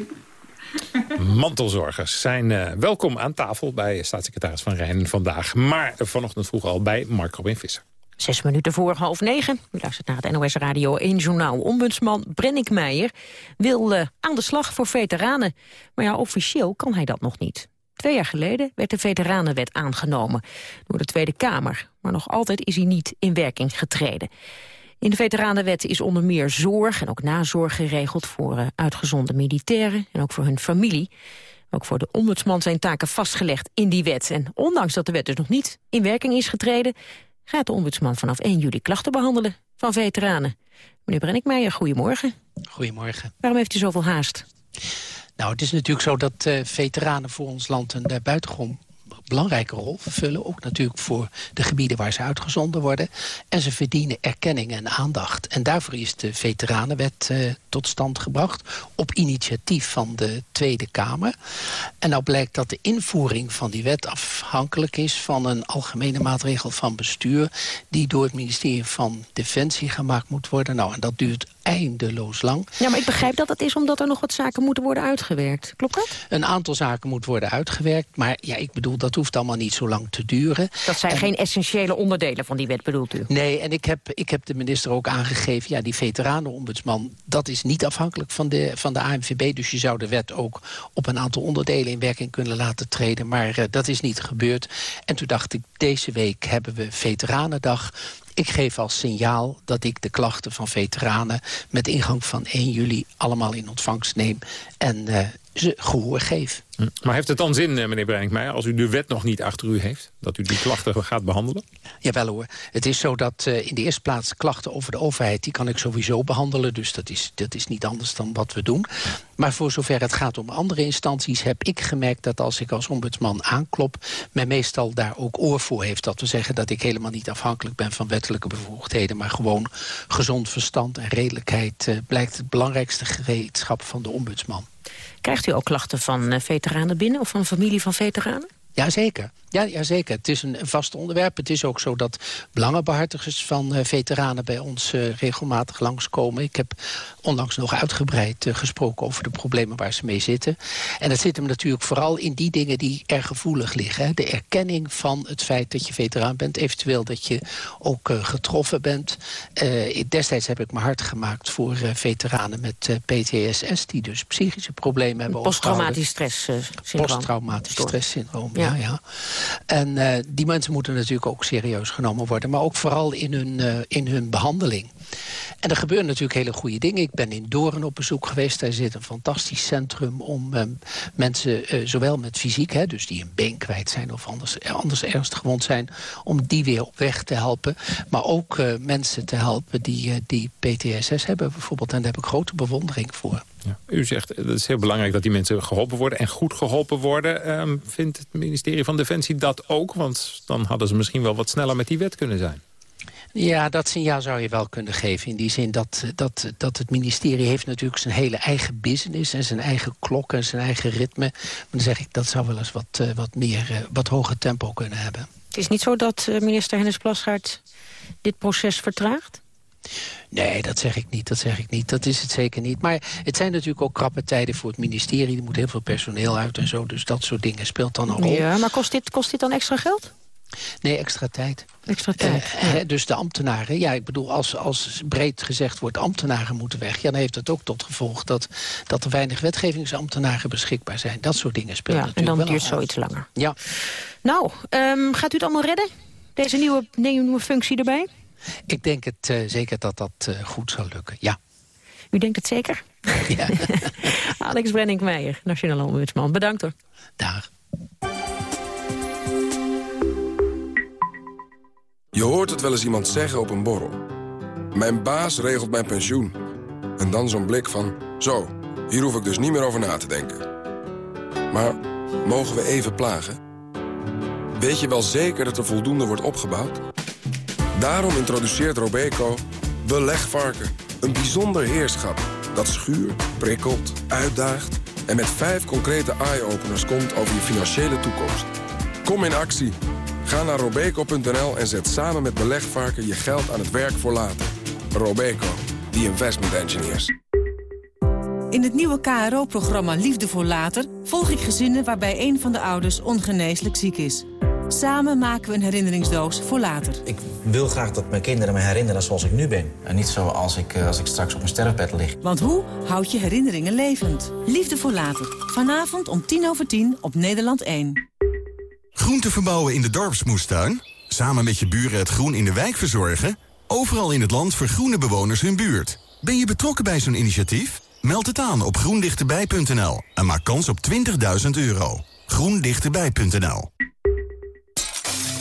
Mantelzorgers zijn uh, welkom aan tafel bij staatssecretaris Van Rijn vandaag. Maar vanochtend vroeg al bij Mark Robin Visser. Zes minuten voor half negen. U luistert naar het NOS Radio 1 Journaal. Ombudsman Brennick Meijer wil uh, aan de slag voor veteranen. Maar ja, officieel kan hij dat nog niet. Twee jaar geleden werd de Veteranenwet aangenomen door de Tweede Kamer. Maar nog altijd is hij niet in werking getreden. In de veteranenwet is onder meer zorg en ook nazorg geregeld voor uh, uitgezonde militairen en ook voor hun familie. Ook voor de ombudsman zijn taken vastgelegd in die wet. En ondanks dat de wet dus nog niet in werking is getreden... gaat de ombudsman vanaf 1 juli klachten behandelen van veteranen. Meneer Brennickmeijer, goedemorgen. Goedemorgen. Waarom heeft u zoveel haast? Nou, het is natuurlijk zo dat uh, veteranen voor ons land een uh, buitengewoon belangrijke rol vervullen. Ook natuurlijk voor de gebieden waar ze uitgezonden worden. En ze verdienen erkenning en aandacht. En daarvoor is de Veteranenwet uh, tot stand gebracht. Op initiatief van de Tweede Kamer. En nou blijkt dat de invoering van die wet afhankelijk is... van een algemene maatregel van bestuur... die door het ministerie van Defensie gemaakt moet worden. Nou, en dat duurt eindeloos lang. Ja, maar ik begrijp dat het is omdat er nog wat zaken moeten worden uitgewerkt. Klopt dat? Een aantal zaken moet worden uitgewerkt. Maar ja, ik bedoel, dat hoeft allemaal niet zo lang te duren. Dat zijn en... geen essentiële onderdelen van die wet, bedoelt u? Nee, en ik heb, ik heb de minister ook aangegeven... ja, die veteranenombudsman, dat is niet afhankelijk van de, van de ANVB. Dus je zou de wet ook op een aantal onderdelen in werking kunnen laten treden. Maar uh, dat is niet gebeurd. En toen dacht ik, deze week hebben we Veteranendag. Ik geef als signaal dat ik de klachten van veteranen... met ingang van 1 juli allemaal in ontvangst neem en uh, ze gehoor geef. Maar heeft het dan zin, meneer Breinkmeijer, als u de wet nog niet achter u heeft... dat u die klachten gaat behandelen? Jawel hoor. Het is zo dat uh, in de eerste plaats klachten over de overheid... die kan ik sowieso behandelen, dus dat is, dat is niet anders dan wat we doen. Maar voor zover het gaat om andere instanties... heb ik gemerkt dat als ik als ombudsman aanklop... men meestal daar ook oor voor heeft. Dat we zeggen dat ik helemaal niet afhankelijk ben van wettelijke bevoegdheden... maar gewoon gezond verstand en redelijkheid... Uh, blijkt het belangrijkste gereedschap van de ombudsman. Krijgt u ook klachten van uh, veteranen binnen of van familie van veteranen? Jazeker. Ja, ja, zeker. Het is een, vast onderwerp. Het is ook zo dat belangenbehartigers van uh, veteranen bij ons uh, regelmatig langskomen. Ik heb onlangs nog uitgebreid uh, gesproken over de problemen waar ze mee zitten. En dat zit hem natuurlijk vooral in die dingen die erg gevoelig liggen. Hè. De erkenning van het feit dat je veteraan bent. Eventueel dat je ook getroffen bent. destijds heb ik me hard gemaakt voor veteranen met PTSS... die dus psychische problemen hebben Posttraumatisch stress Posttraumatisch stresssyndroom, ja. Ja, ja. En uh, die mensen moeten natuurlijk ook serieus genomen worden. Maar ook vooral in hun, uh, in hun behandeling. En er gebeuren natuurlijk hele goede dingen. Ik ben in Doorn op bezoek geweest. Daar zit een fantastisch centrum om um, mensen, uh, zowel met fysiek... Hè, dus die een been kwijt zijn of anders, anders ernstig gewond zijn... om die weer op weg te helpen. Maar ook mensen te helpen die, die PTSS hebben bijvoorbeeld. En daar heb ik grote bewondering voor. Ja. U zegt het is heel belangrijk dat die mensen geholpen worden en goed geholpen worden. Um, vindt het ministerie van Defensie dat ook? Want dan hadden ze misschien wel wat sneller met die wet kunnen zijn. Ja, dat signaal zou je wel kunnen geven. In die zin dat, dat, dat het ministerie heeft natuurlijk zijn hele eigen business... en zijn eigen klok en zijn eigen ritme. Maar dan zeg ik, dat zou wel eens wat, uh, wat meer, uh, wat hoger tempo kunnen hebben. Het is niet zo dat uh, minister Hennis Plasgaard dit proces vertraagt? Nee, dat zeg ik niet, dat zeg ik niet. Dat is het zeker niet. Maar het zijn natuurlijk ook krappe tijden voor het ministerie. Er moet heel veel personeel uit en zo. Dus dat soort dingen speelt dan een rol. Ja, maar kost dit, kost dit dan extra geld? Nee, extra tijd. Extra tijd. Uh, ja. Dus de ambtenaren, ja, ik bedoel, als, als breed gezegd wordt... ambtenaren moeten weg, ja, dan heeft dat ook tot gevolg... dat, dat er weinig wetgevingsambtenaren beschikbaar zijn. Dat soort dingen spelen ja, natuurlijk en dan duurt zoiets langer. Ja. Nou, um, gaat u het allemaal redden? Deze nieuwe, nieuwe functie erbij? Ik denk het uh, zeker dat dat uh, goed zal lukken, ja. U denkt het zeker? Ja. Alex Brenninkmeijer, Nationale Ombudsman. Bedankt hoor. Dag. Je hoort het wel eens iemand zeggen op een borrel. Mijn baas regelt mijn pensioen. En dan zo'n blik van, zo, hier hoef ik dus niet meer over na te denken. Maar mogen we even plagen? Weet je wel zeker dat er voldoende wordt opgebouwd? Daarom introduceert Robeco Belegvarken. Een bijzonder heerschap dat schuurt, prikkelt, uitdaagt... en met vijf concrete eye-openers komt over je financiële toekomst. Kom in actie. Ga naar robeco.nl en zet samen met Belegvarken je geld aan het werk voor later. Robeco, the investment engineers. In het nieuwe KRO-programma Liefde voor Later... volg ik gezinnen waarbij een van de ouders ongeneeslijk ziek is... Samen maken we een herinneringsdoos voor later. Ik wil graag dat mijn kinderen me herinneren zoals ik nu ben. En niet zoals ik, als ik straks op mijn sterfbed lig. Want hoe houd je herinneringen levend? Liefde voor later. Vanavond om tien over tien op Nederland 1. Groente verbouwen in de dorpsmoestuin? Samen met je buren het groen in de wijk verzorgen? Overal in het land vergroenen bewoners hun buurt. Ben je betrokken bij zo'n initiatief? Meld het aan op groendichterbij.nl en maak kans op 20.000 euro. groendichterbij.nl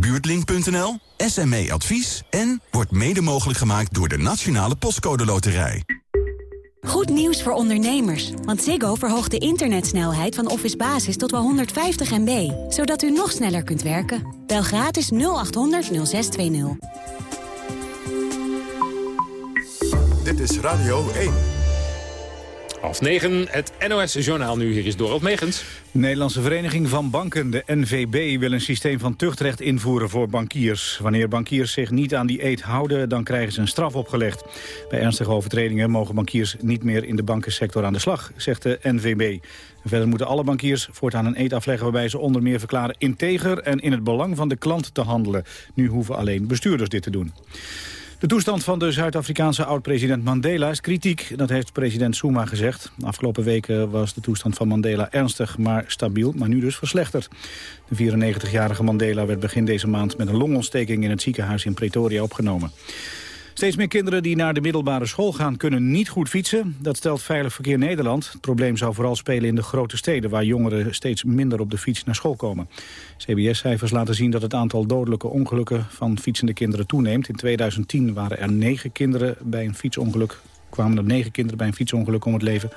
Buurtlink.nl, SME Advies... en wordt mede mogelijk gemaakt door de Nationale Postcode Loterij. Goed nieuws voor ondernemers, want Ziggo verhoogt de internetsnelheid van Office Basis tot wel 150 MB, zodat u nog sneller kunt werken. Bel gratis 0800 0620. Dit is Radio 1. Half negen, het NOS-journaal nu. Hier is Dorot Megens. De Nederlandse Vereniging van Banken, de NVB, wil een systeem van tuchtrecht invoeren voor bankiers. Wanneer bankiers zich niet aan die eed houden, dan krijgen ze een straf opgelegd. Bij ernstige overtredingen mogen bankiers niet meer in de bankensector aan de slag, zegt de NVB. Verder moeten alle bankiers voortaan een eed afleggen waarbij ze onder meer verklaren integer en in het belang van de klant te handelen. Nu hoeven alleen bestuurders dit te doen. De toestand van de Zuid-Afrikaanse oud-president Mandela is kritiek. Dat heeft president Zuma gezegd. De afgelopen weken was de toestand van Mandela ernstig, maar stabiel, maar nu dus verslechterd. De 94-jarige Mandela werd begin deze maand met een longontsteking in het ziekenhuis in Pretoria opgenomen. Steeds meer kinderen die naar de middelbare school gaan kunnen niet goed fietsen. Dat stelt Veilig Verkeer Nederland. Het probleem zou vooral spelen in de grote steden... waar jongeren steeds minder op de fiets naar school komen. CBS-cijfers laten zien dat het aantal dodelijke ongelukken van fietsende kinderen toeneemt. In 2010 waren er negen kinderen bij een fietsongeluk kwamen er negen kinderen bij een fietsongeluk om het leven.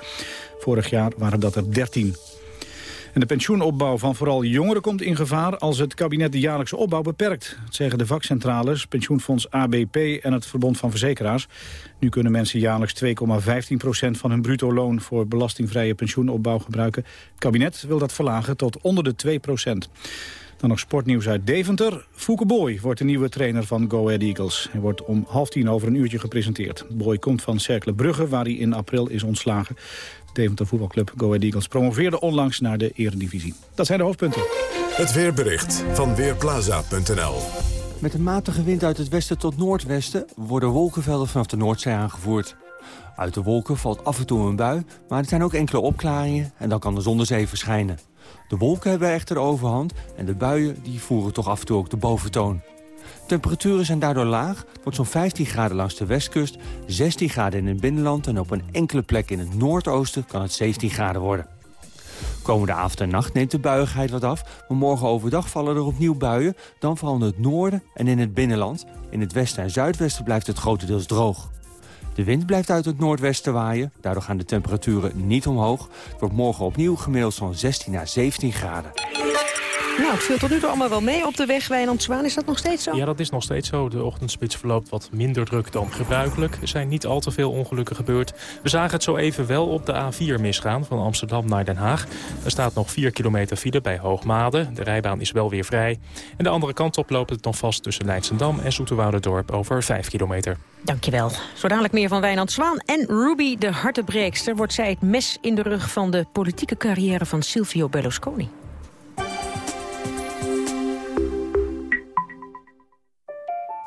Vorig jaar waren dat er dertien. En de pensioenopbouw van vooral jongeren komt in gevaar als het kabinet de jaarlijkse opbouw beperkt. Dat zeggen de vakcentrales, pensioenfonds ABP en het Verbond van Verzekeraars. Nu kunnen mensen jaarlijks 2,15% van hun bruto loon voor belastingvrije pensioenopbouw gebruiken. Het kabinet wil dat verlagen tot onder de 2% dan nog sportnieuws uit Deventer. Fouke Boy wordt de nieuwe trainer van Go Ahead Eagles. Hij wordt om half tien over een uurtje gepresenteerd. Boy komt van Cercle Brugge, waar hij in april is ontslagen. Deventer voetbalclub Go Ahead Eagles promoveerde onlangs naar de eredivisie. Dat zijn de hoofdpunten. Het weerbericht van Weerplaza.nl Met een matige wind uit het westen tot noordwesten... worden wolkenvelden vanaf de Noordzee aangevoerd. Uit de wolken valt af en toe een bui, maar er zijn ook enkele opklaringen... en dan kan de zon zee verschijnen. De wolken hebben echter de overhand en de buien die voeren toch af en toe ook de boventoon. Temperaturen zijn daardoor laag. Wordt zo'n 15 graden langs de westkust, 16 graden in het binnenland... en op een enkele plek in het noordoosten kan het 17 graden worden. Komende avond en nacht neemt de buiigheid wat af... maar morgen overdag vallen er opnieuw buien... dan vooral in het noorden en in het binnenland. In het westen en zuidwesten blijft het grotendeels droog. De wind blijft uit het noordwesten waaien. Daardoor gaan de temperaturen niet omhoog. Het wordt morgen opnieuw gemiddeld zo'n 16 à 17 graden. Nou, het viel tot nu toe allemaal wel mee op de weg Wijnand Zwaan. Is dat nog steeds zo? Ja, dat is nog steeds zo. De ochtendspits verloopt wat minder druk dan gebruikelijk. Er zijn niet al te veel ongelukken gebeurd. We zagen het zo even wel op de A4 misgaan van Amsterdam naar Den Haag. Er staat nog 4 kilometer file bij Hoogmade. De rijbaan is wel weer vrij. En de andere kant op loopt het nog vast tussen Leidsendam en Dorp over 5 kilometer. Dankjewel. Zo dadelijk meer van Wijnand Zwaan. En Ruby de hartebreekster wordt zij het mes in de rug van de politieke carrière van Silvio Berlusconi.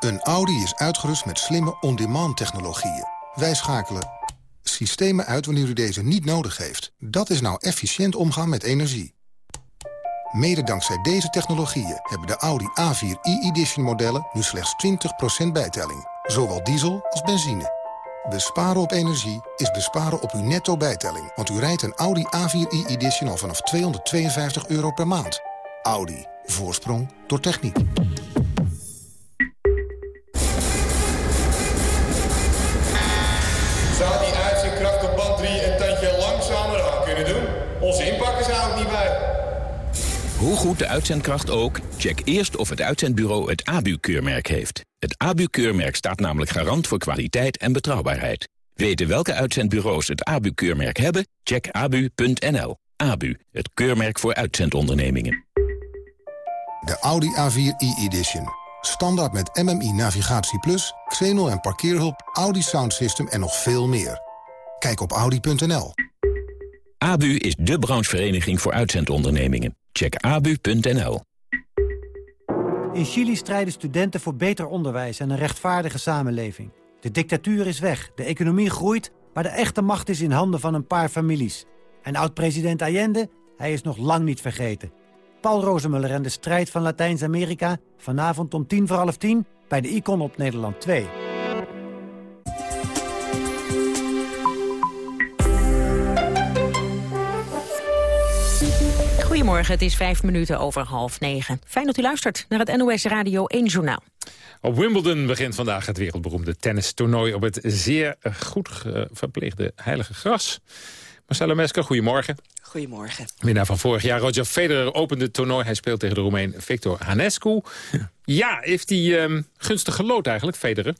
Een Audi is uitgerust met slimme on-demand technologieën. Wij schakelen systemen uit wanneer u deze niet nodig heeft. Dat is nou efficiënt omgaan met energie. Mede dankzij deze technologieën hebben de Audi A4 e-edition modellen nu slechts 20% bijtelling. Zowel diesel als benzine. Besparen op energie is besparen op uw netto bijtelling. Want u rijdt een Audi A4 e-edition al vanaf 252 euro per maand. Audi. Voorsprong door techniek. Goed de uitzendkracht ook, check eerst of het uitzendbureau het ABU-keurmerk heeft. Het ABU-keurmerk staat namelijk garant voor kwaliteit en betrouwbaarheid. Weten welke uitzendbureaus het ABU-keurmerk hebben? Check abu.nl. ABU, het keurmerk voor uitzendondernemingen. De Audi A4 e-edition. Standaard met MMI Navigatie Plus, Xenol en parkeerhulp, Audi Sound System en nog veel meer. Kijk op audi.nl. ABU is de branchevereniging voor uitzendondernemingen. Check abu.nl. In Chili strijden studenten voor beter onderwijs en een rechtvaardige samenleving. De dictatuur is weg, de economie groeit, maar de echte macht is in handen van een paar families. En oud-president Allende, hij is nog lang niet vergeten. Paul Rozemuller en de strijd van Latijns-Amerika... vanavond om tien voor half tien bij de Icon op Nederland 2. Goedemorgen, het is vijf minuten over half negen. Fijn dat u luistert naar het NOS Radio 1 Journaal. Op Wimbledon begint vandaag het wereldberoemde tennistoernooi... op het zeer goed verpleegde Heilige Gras. Marcelo Mesker, goedemorgen. Goedemorgen. Winnaar van vorig jaar, Roger Federer, opende het toernooi. Hij speelt tegen de Roemeen Victor Hanescu. Ja, heeft hij um, gunstig gelood eigenlijk, Federer?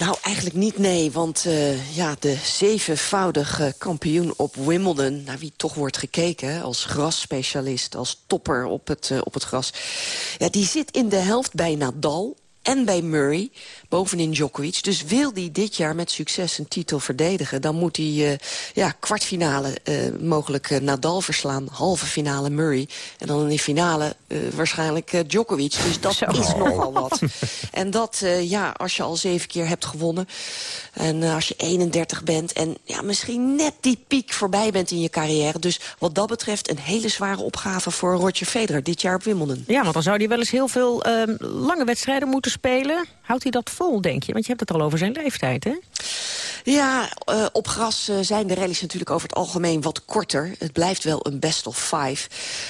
Nou, eigenlijk niet, nee. Want uh, ja, de zevenvoudige kampioen op Wimbledon... naar wie toch wordt gekeken als grasspecialist... als topper op het, uh, op het gras... Ja, die zit in de helft bij Nadal en bij Murray bovenin Djokovic. Dus wil hij dit jaar met succes een titel verdedigen... dan moet hij uh, ja, kwartfinale uh, mogelijk uh, Nadal verslaan. Halve finale Murray. En dan in de finale waarschijnlijk Djokovic. Dus dat Zo. is nogal wat. en dat, ja, als je al zeven keer hebt gewonnen... en als je 31 bent en ja, misschien net die piek voorbij bent in je carrière. Dus wat dat betreft een hele zware opgave voor Roger Federer... dit jaar op Wimbledon. Ja, want dan zou hij wel eens heel veel ehm, lange wedstrijden moeten spelen. Houdt hij dat vol, denk je? Want je hebt het al over zijn leeftijd, hè? Ja, uh, op gras uh, zijn de rallies natuurlijk over het algemeen wat korter. Het blijft wel een best of five.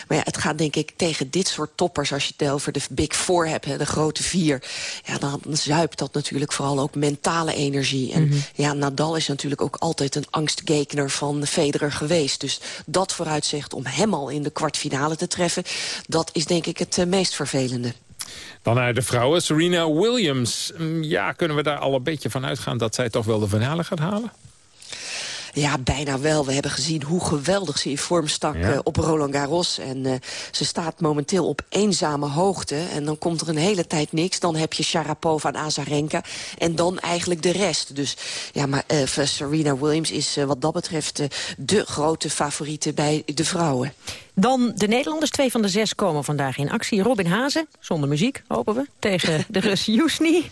Maar ja, het gaat denk ik tegen dit soort toppers... als je het over de big four hebt, hè, de grote vier... Ja, dan zuipt dat natuurlijk vooral ook mentale energie. En mm -hmm. ja, Nadal is natuurlijk ook altijd een angstgekner van Federer geweest. Dus dat vooruitzicht om hem al in de kwartfinale te treffen... dat is denk ik het uh, meest vervelende. Dan naar de vrouwen, Serena Williams. Ja, kunnen we daar al een beetje van uitgaan dat zij toch wel de finale gaat halen? Ja, bijna wel. We hebben gezien hoe geweldig ze in vorm stak ja. uh, op Roland Garros. En uh, ze staat momenteel op eenzame hoogte. En dan komt er een hele tijd niks. Dan heb je Sharapova en Azarenka. En dan eigenlijk de rest. Dus ja, maar uh, Serena Williams is wat dat betreft de grote favoriete bij de vrouwen. Dan de Nederlanders. Twee van de zes komen vandaag in actie. Robin Hazen, zonder muziek, hopen we, tegen de Rus Jusni.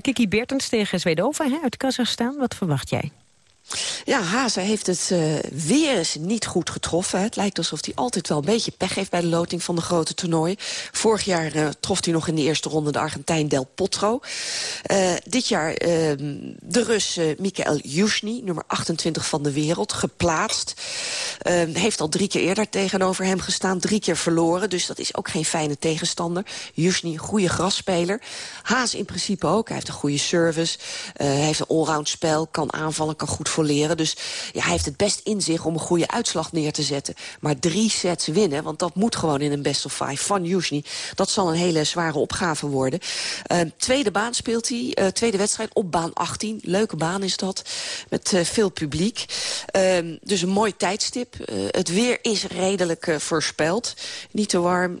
Kiki Bertens tegen Zwedova hè, uit Kazachstan. Wat verwacht jij? Ja, Hazen heeft het uh, weer eens niet goed getroffen. Het lijkt alsof hij altijd wel een beetje pech heeft bij de loting van de grote toernooi. Vorig jaar uh, trof hij nog in de eerste ronde de Argentijn Del Potro. Uh, dit jaar de Rus Mikael Yushny, nummer 28 van de wereld, geplaatst. heeft al drie keer eerder tegenover hem gestaan, drie keer verloren. Dus dat is ook geen fijne tegenstander. Yushny, goede grasspeler. Haas in principe ook. Hij heeft een goede service. heeft een allround spel, kan aanvallen, kan goed Dus ja, hij heeft het best in zich om een goede uitslag neer te zetten. Maar drie sets winnen, want dat moet gewoon in een best of five van Yushny. Dat zal een hele zware opgave worden. Uh, tweede baan speelt hij, uh, tweede wedstrijd op baan 18. Leuke baan is dat, met uh, veel publiek. dus een mooi tijdstip. het weer is redelijk voorspeld. Niet te warm,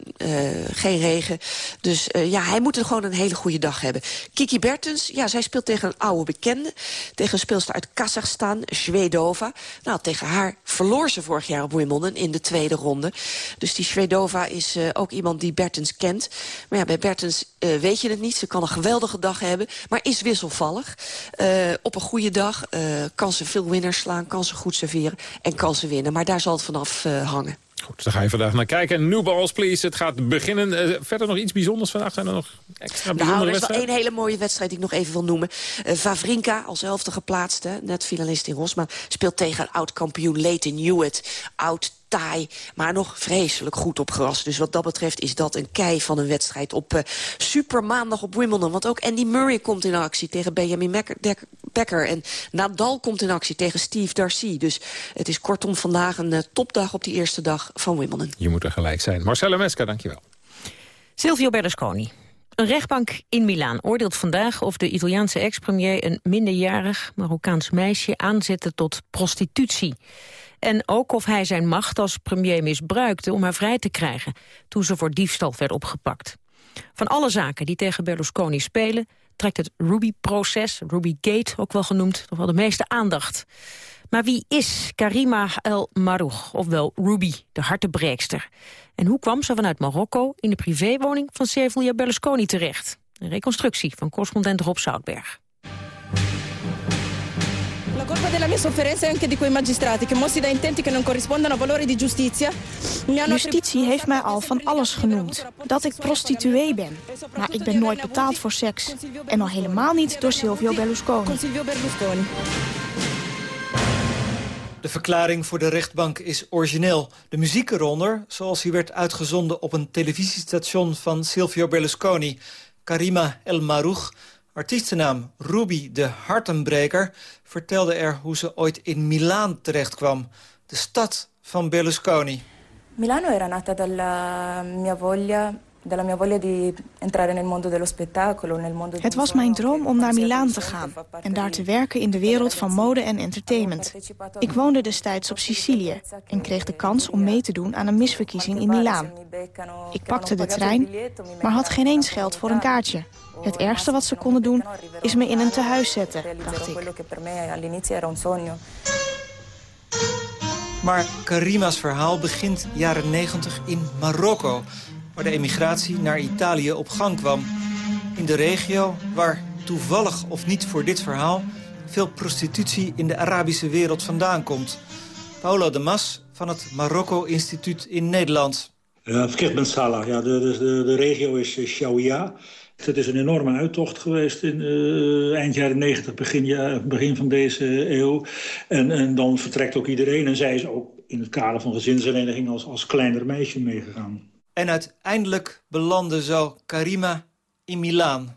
geen regen. Dus ja, hij moet er gewoon een hele goede dag hebben. Kiki Bertens, ja, zij speelt tegen een oude bekende. Tegen een speelster uit Kazachstan. Swedova. Nou, tegen haar verloor ze vorig jaar op Wimbledon in de tweede ronde. Dus die Swedova is uh, ook iemand die Bertens kent. Maar ja, bij Bertens uh, weet je het niet. Ze kan een geweldige dag hebben, maar is wisselvallig. Uh, op een goede dag kan ze veel winners slaan, kan ze goed serveren en kan ze winnen. Maar daar zal het vanaf hangen. Goed, daar ga je vandaag naar kijken. New Balls, please. Het gaat beginnen. Uh, verder nog iets bijzonders vandaag? Zijn er nog extra bijzondere nou, er is wel één hele mooie wedstrijd die ik nog even wil noemen. Uh, Vavrinka, als elfde geplaatst, hè, net finalist in Rosma... speelt tegen oud-kampioen Leighton Hewitt. Oud taai, maar nog vreselijk goed op gras. Dus wat dat betreft is dat een kei van een wedstrijd op uh, super maandag op Wimbledon. Want ook Andy Murray komt in actie tegen Benjamin Becker. En Nadal komt in actie tegen Steve Darcy. Dus het is kortom vandaag een uh, topdag op die eerste dag van Wimbledon. Je moet er gelijk zijn. Marcella Mesca, dankjewel. Silvio Berlusconi. Een rechtbank in Milaan oordeelt vandaag of de Italiaanse ex-premier... een minderjarig Marokkaans meisje aanzette tot prostitutie. En ook of hij zijn macht als premier misbruikte om haar vrij te krijgen... toen ze voor diefstal werd opgepakt. Van alle zaken die tegen Berlusconi spelen... trekt het Ruby-proces, Ruby-gate ook wel genoemd, toch wel de meeste aandacht. Maar wie is Karima El Marouk, ofwel Ruby, de hartebreekster? En hoe kwam ze vanuit Marokko in de privéwoning van Silvio Berlusconi terecht? Een reconstructie van correspondent Rob Zoutberg. Colpa della mia sofferenza è anche di quei magistrati che mossi da intenti che non corrispondono a valori di giustizia. Justitie heeft mij al van alles genoemd. Dat ik prostituee ben. Maar ik ben nooit betaald voor seks. En al helemaal niet door Silvio Berlusconi. Silvio Berlusconi. De verklaring voor de rechtbank is origineel. De muziek eronder, zoals die werd uitgezonden op een televisiestation van Silvio Berlusconi. Karima El Marouk, artiestennaam Ruby de Hartenbreker... vertelde er hoe ze ooit in Milaan terechtkwam. De stad van Berlusconi. Milano era nata dalla mia voglia dalla mia voglia di entrare nel mondo dello spettacolo, nel mondo Het was mijn droom om naar Milaan te gaan en daar te werken in de wereld van mode en entertainment. Ik woonde destijds op Sicilië en kreeg de kans om mee te doen aan een misverkiezing in Milaan. Ik pakte de trein, maar had geen eens geld voor een kaartje. Het ergste wat ze konden doen is me in een tehuis zetten, dacht ik. Maar Karima's verhaal begint jaren 90 in Marokko waar de emigratie naar Italië op gang kwam. In de regio waar toevallig of niet voor dit verhaal... veel prostitutie in de Arabische wereld vandaan komt. Paolo de Mas van het Marokko Instituut in Nederland. Ja, verkeerd Ben Salah. Ja, de, de, de regio is Shawia. Het is een enorme uittocht geweest in uh, eind jaren 90, begin, begin van deze eeuw. En, en dan vertrekt ook iedereen. En zij is ook in het kader van gezinshereniging als, als kleiner meisje meegegaan. En uiteindelijk belandde zo Karima in Milaan.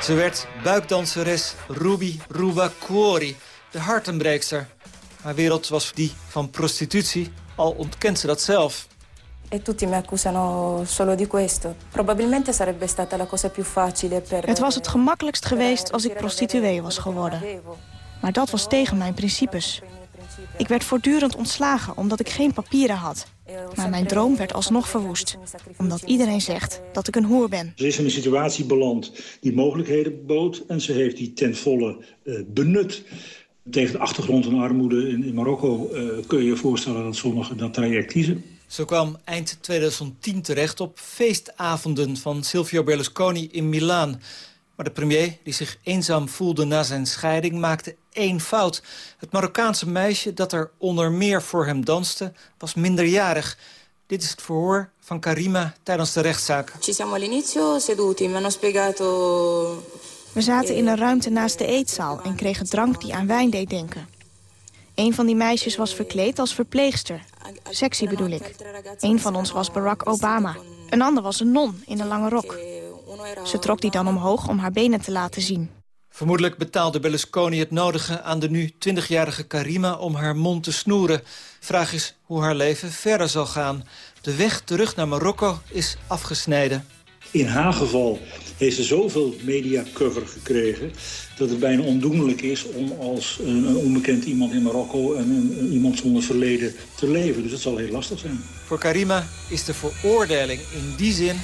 Ze werd buikdanseres Ruby Rubacuori, de hartenbreekster. Haar wereld was die van prostitutie, al ontkent ze dat zelf. E tutti mi accusano solo di questo. Probabilmente sarebbe stata la cosa più facile per... Het was het gemakkelijkst geweest als ik prostituee was geworden. Maar dat was tegen mijn principes. Ik werd voortdurend ontslagen omdat ik geen papieren had. Maar mijn droom werd alsnog verwoest. Omdat iedereen zegt dat ik een hoer ben. Ze is in een situatie beland die mogelijkheden bood... en ze heeft die ten volle uh, benut. Tegen de achtergrond van armoede in, in Marokko... Uh, kun je je voorstellen dat sommigen dat traject kiezen. Zo kwam eind 2010 terecht op feestavonden van Silvio Berlusconi in Milaan... Maar de premier, die zich eenzaam voelde na zijn scheiding, maakte één fout. Het Marokkaanse meisje dat er onder meer voor hem danste, was minderjarig. Dit is het verhoor van Karima tijdens de rechtszaak. Ci siamo all'inizio seduti, mi hanno spiegato... We zaten in een ruimte naast de eetzaal en kregen drank die aan wijn deed denken. Een van die meisjes was verkleed als verpleegster. Sexy bedoel ik. Een van ons was Barack Obama. Een ander was een non in een lange rok. Ze trok die dan omhoog om haar benen te laten zien. Vermoedelijk betaalde Berlusconi het nodige aan de nu 20-jarige Karima om haar mond te snoeren. Vraag is hoe haar leven verder zal gaan. De weg terug naar Marokko is afgesneden. In haar geval heeft ze zoveel mediacover gekregen... dat het bijna ondoenlijk is om als een onbekend iemand in Marokko... en een, iemand zonder verleden te leven. Dus dat zal heel lastig zijn. Voor Karima is de veroordeling in die zin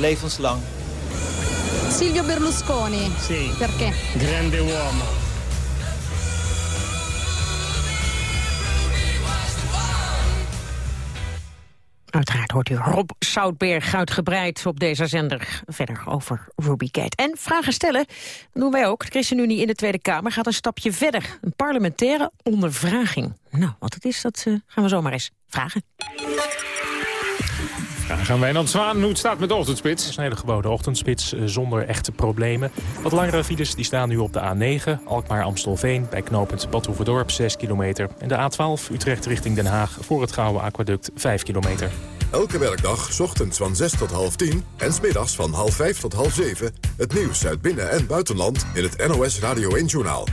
levenslang. Silvio Berlusconi. Sì. Perché? Grande uomo. Uiteraard hoort u Rob Soutberg uitgebreid op deze zender verder over Ruby Gate. En vragen stellen doen wij ook. De ChristenUnie in de Tweede Kamer gaat een stapje verder. Een parlementaire ondervraging. Nou, wat het is, dat uh, gaan we zomaar eens vragen. Dan gaan wij dan Zwaan. Hoe het staat met de ochtendspits? Het is een hele gewone ochtendspits eh, zonder echte problemen. Wat langere files die staan nu op de A9, Alkmaar-Amstelveen... bij knooppunt Badhoevedorp 6 kilometer. En de A12 Utrecht richting Den Haag voor het Gouden Aquaduct 5 kilometer. Elke werkdag, ochtends van 6 tot half 10 en smiddags van half 5 tot half 7... het nieuws uit binnen- en buitenland in het NOS Radio 1-journaal.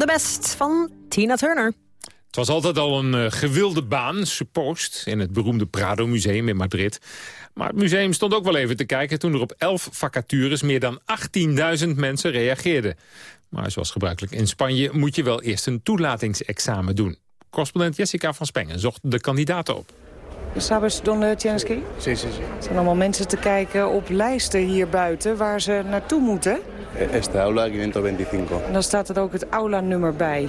De best van Tina Turner. Het was altijd al een uh, gewilde baan, suppost, in het beroemde Prado Museum in Madrid. Maar het museum stond ook wel even te kijken toen er op 11 vacatures meer dan 18.000 mensen reageerden. Maar zoals gebruikelijk in Spanje moet je wel eerst een toelatingsexamen doen. Correspondent Jessica van Spengen zocht de kandidaten op. ¿Sabes sí, sí. Er zijn allemaal mensen te kijken op lijsten hier buiten waar ze naartoe moeten. Esta aula 525. En dan staat er ook het aula-nummer bij.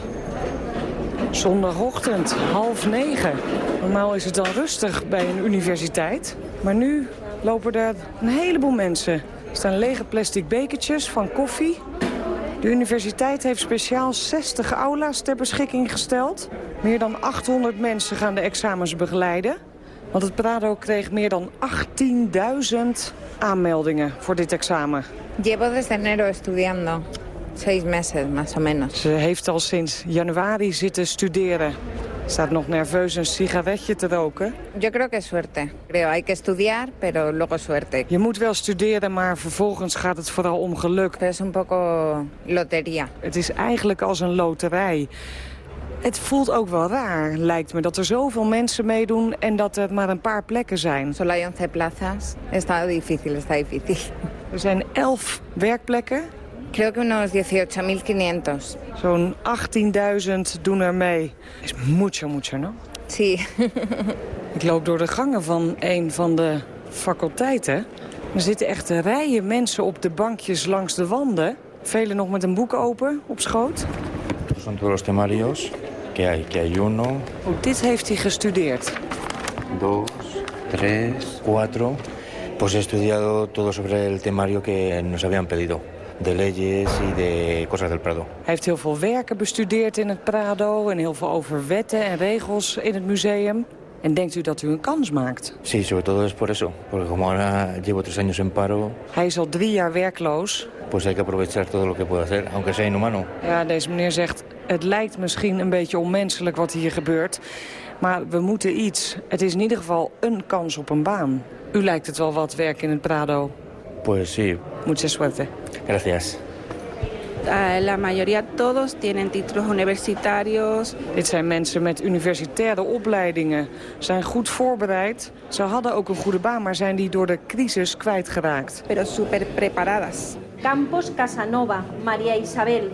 Zondagochtend, half negen. Normaal is het dan rustig bij een universiteit. Maar nu lopen er een heleboel mensen. Er staan lege plastic bekertjes van koffie. De universiteit heeft speciaal 60 aula's ter beschikking gesteld. Meer dan 800 mensen gaan de examens begeleiden. Want het Prado kreeg meer dan 18.000 aanmeldingen voor dit examen. Llevo desde enero estudiando. Seis meses, más o menos. Ze heeft al sinds januari zitten studeren. Staat nog nerveus een sigaretje te roken. Yo creo que suerte. Creo, hay que estudiar, pero luego suerte. Je moet wel studeren, maar vervolgens gaat het vooral om geluk. Es un poco lotería. Het is eigenlijk als een loterij. Het voelt ook wel raar, lijkt me, dat er zoveel mensen meedoen en dat er maar een paar plekken zijn. Solo hay 11 plazas. Está difícil, está difícil. Er zijn 11 werkplekken. Creo que unos 18.500. Zo'n 18.000 doen er mee. Is mucho, mucho, no? Sí. Ik loop door de gangen van een van de faculteiten. Er zitten echt rijen mensen op de bankjes langs de wanden. Velen nog met een boek open op schoot. Son todos los temarios que hay, que hay uno, Ook dit heeft hij gestudeerd. dos, tres, cuatro. Pues he estudiado todo sobre el temario que nos habían pedido. De leyes y de cosas del Prado. Hij heeft heel veel werken bestudeerd in het Prado... en heel veel over wetten en regels in het museum. En denkt u dat u een kans maakt? Sí, sobre todo es por eso. Porque como ahora llevo tres años en paro, Hij is al drie jaar werkloos. pues hay que aprovechar todo lo que puedo hacer, aunque sea inhumano. Ja, deze meneer zegt, het lijkt misschien een beetje onmenselijk wat hier gebeurt. Maar we moeten iets. Het is in ieder geval een kans op een baan. U lijkt het wel wat werk in het Prado. Pues sí, Mucha suerte. gracias. Uh, la mayoría todos tienen títulos universitarios. Dit zijn mensen met universitaire opleidingen. Zijn goed voorbereid. Ze hadden ook een goede baan, maar zijn die door de crisis kwijtgeraakt. Pero súper preparadas. Campos Casanova, María Isabel.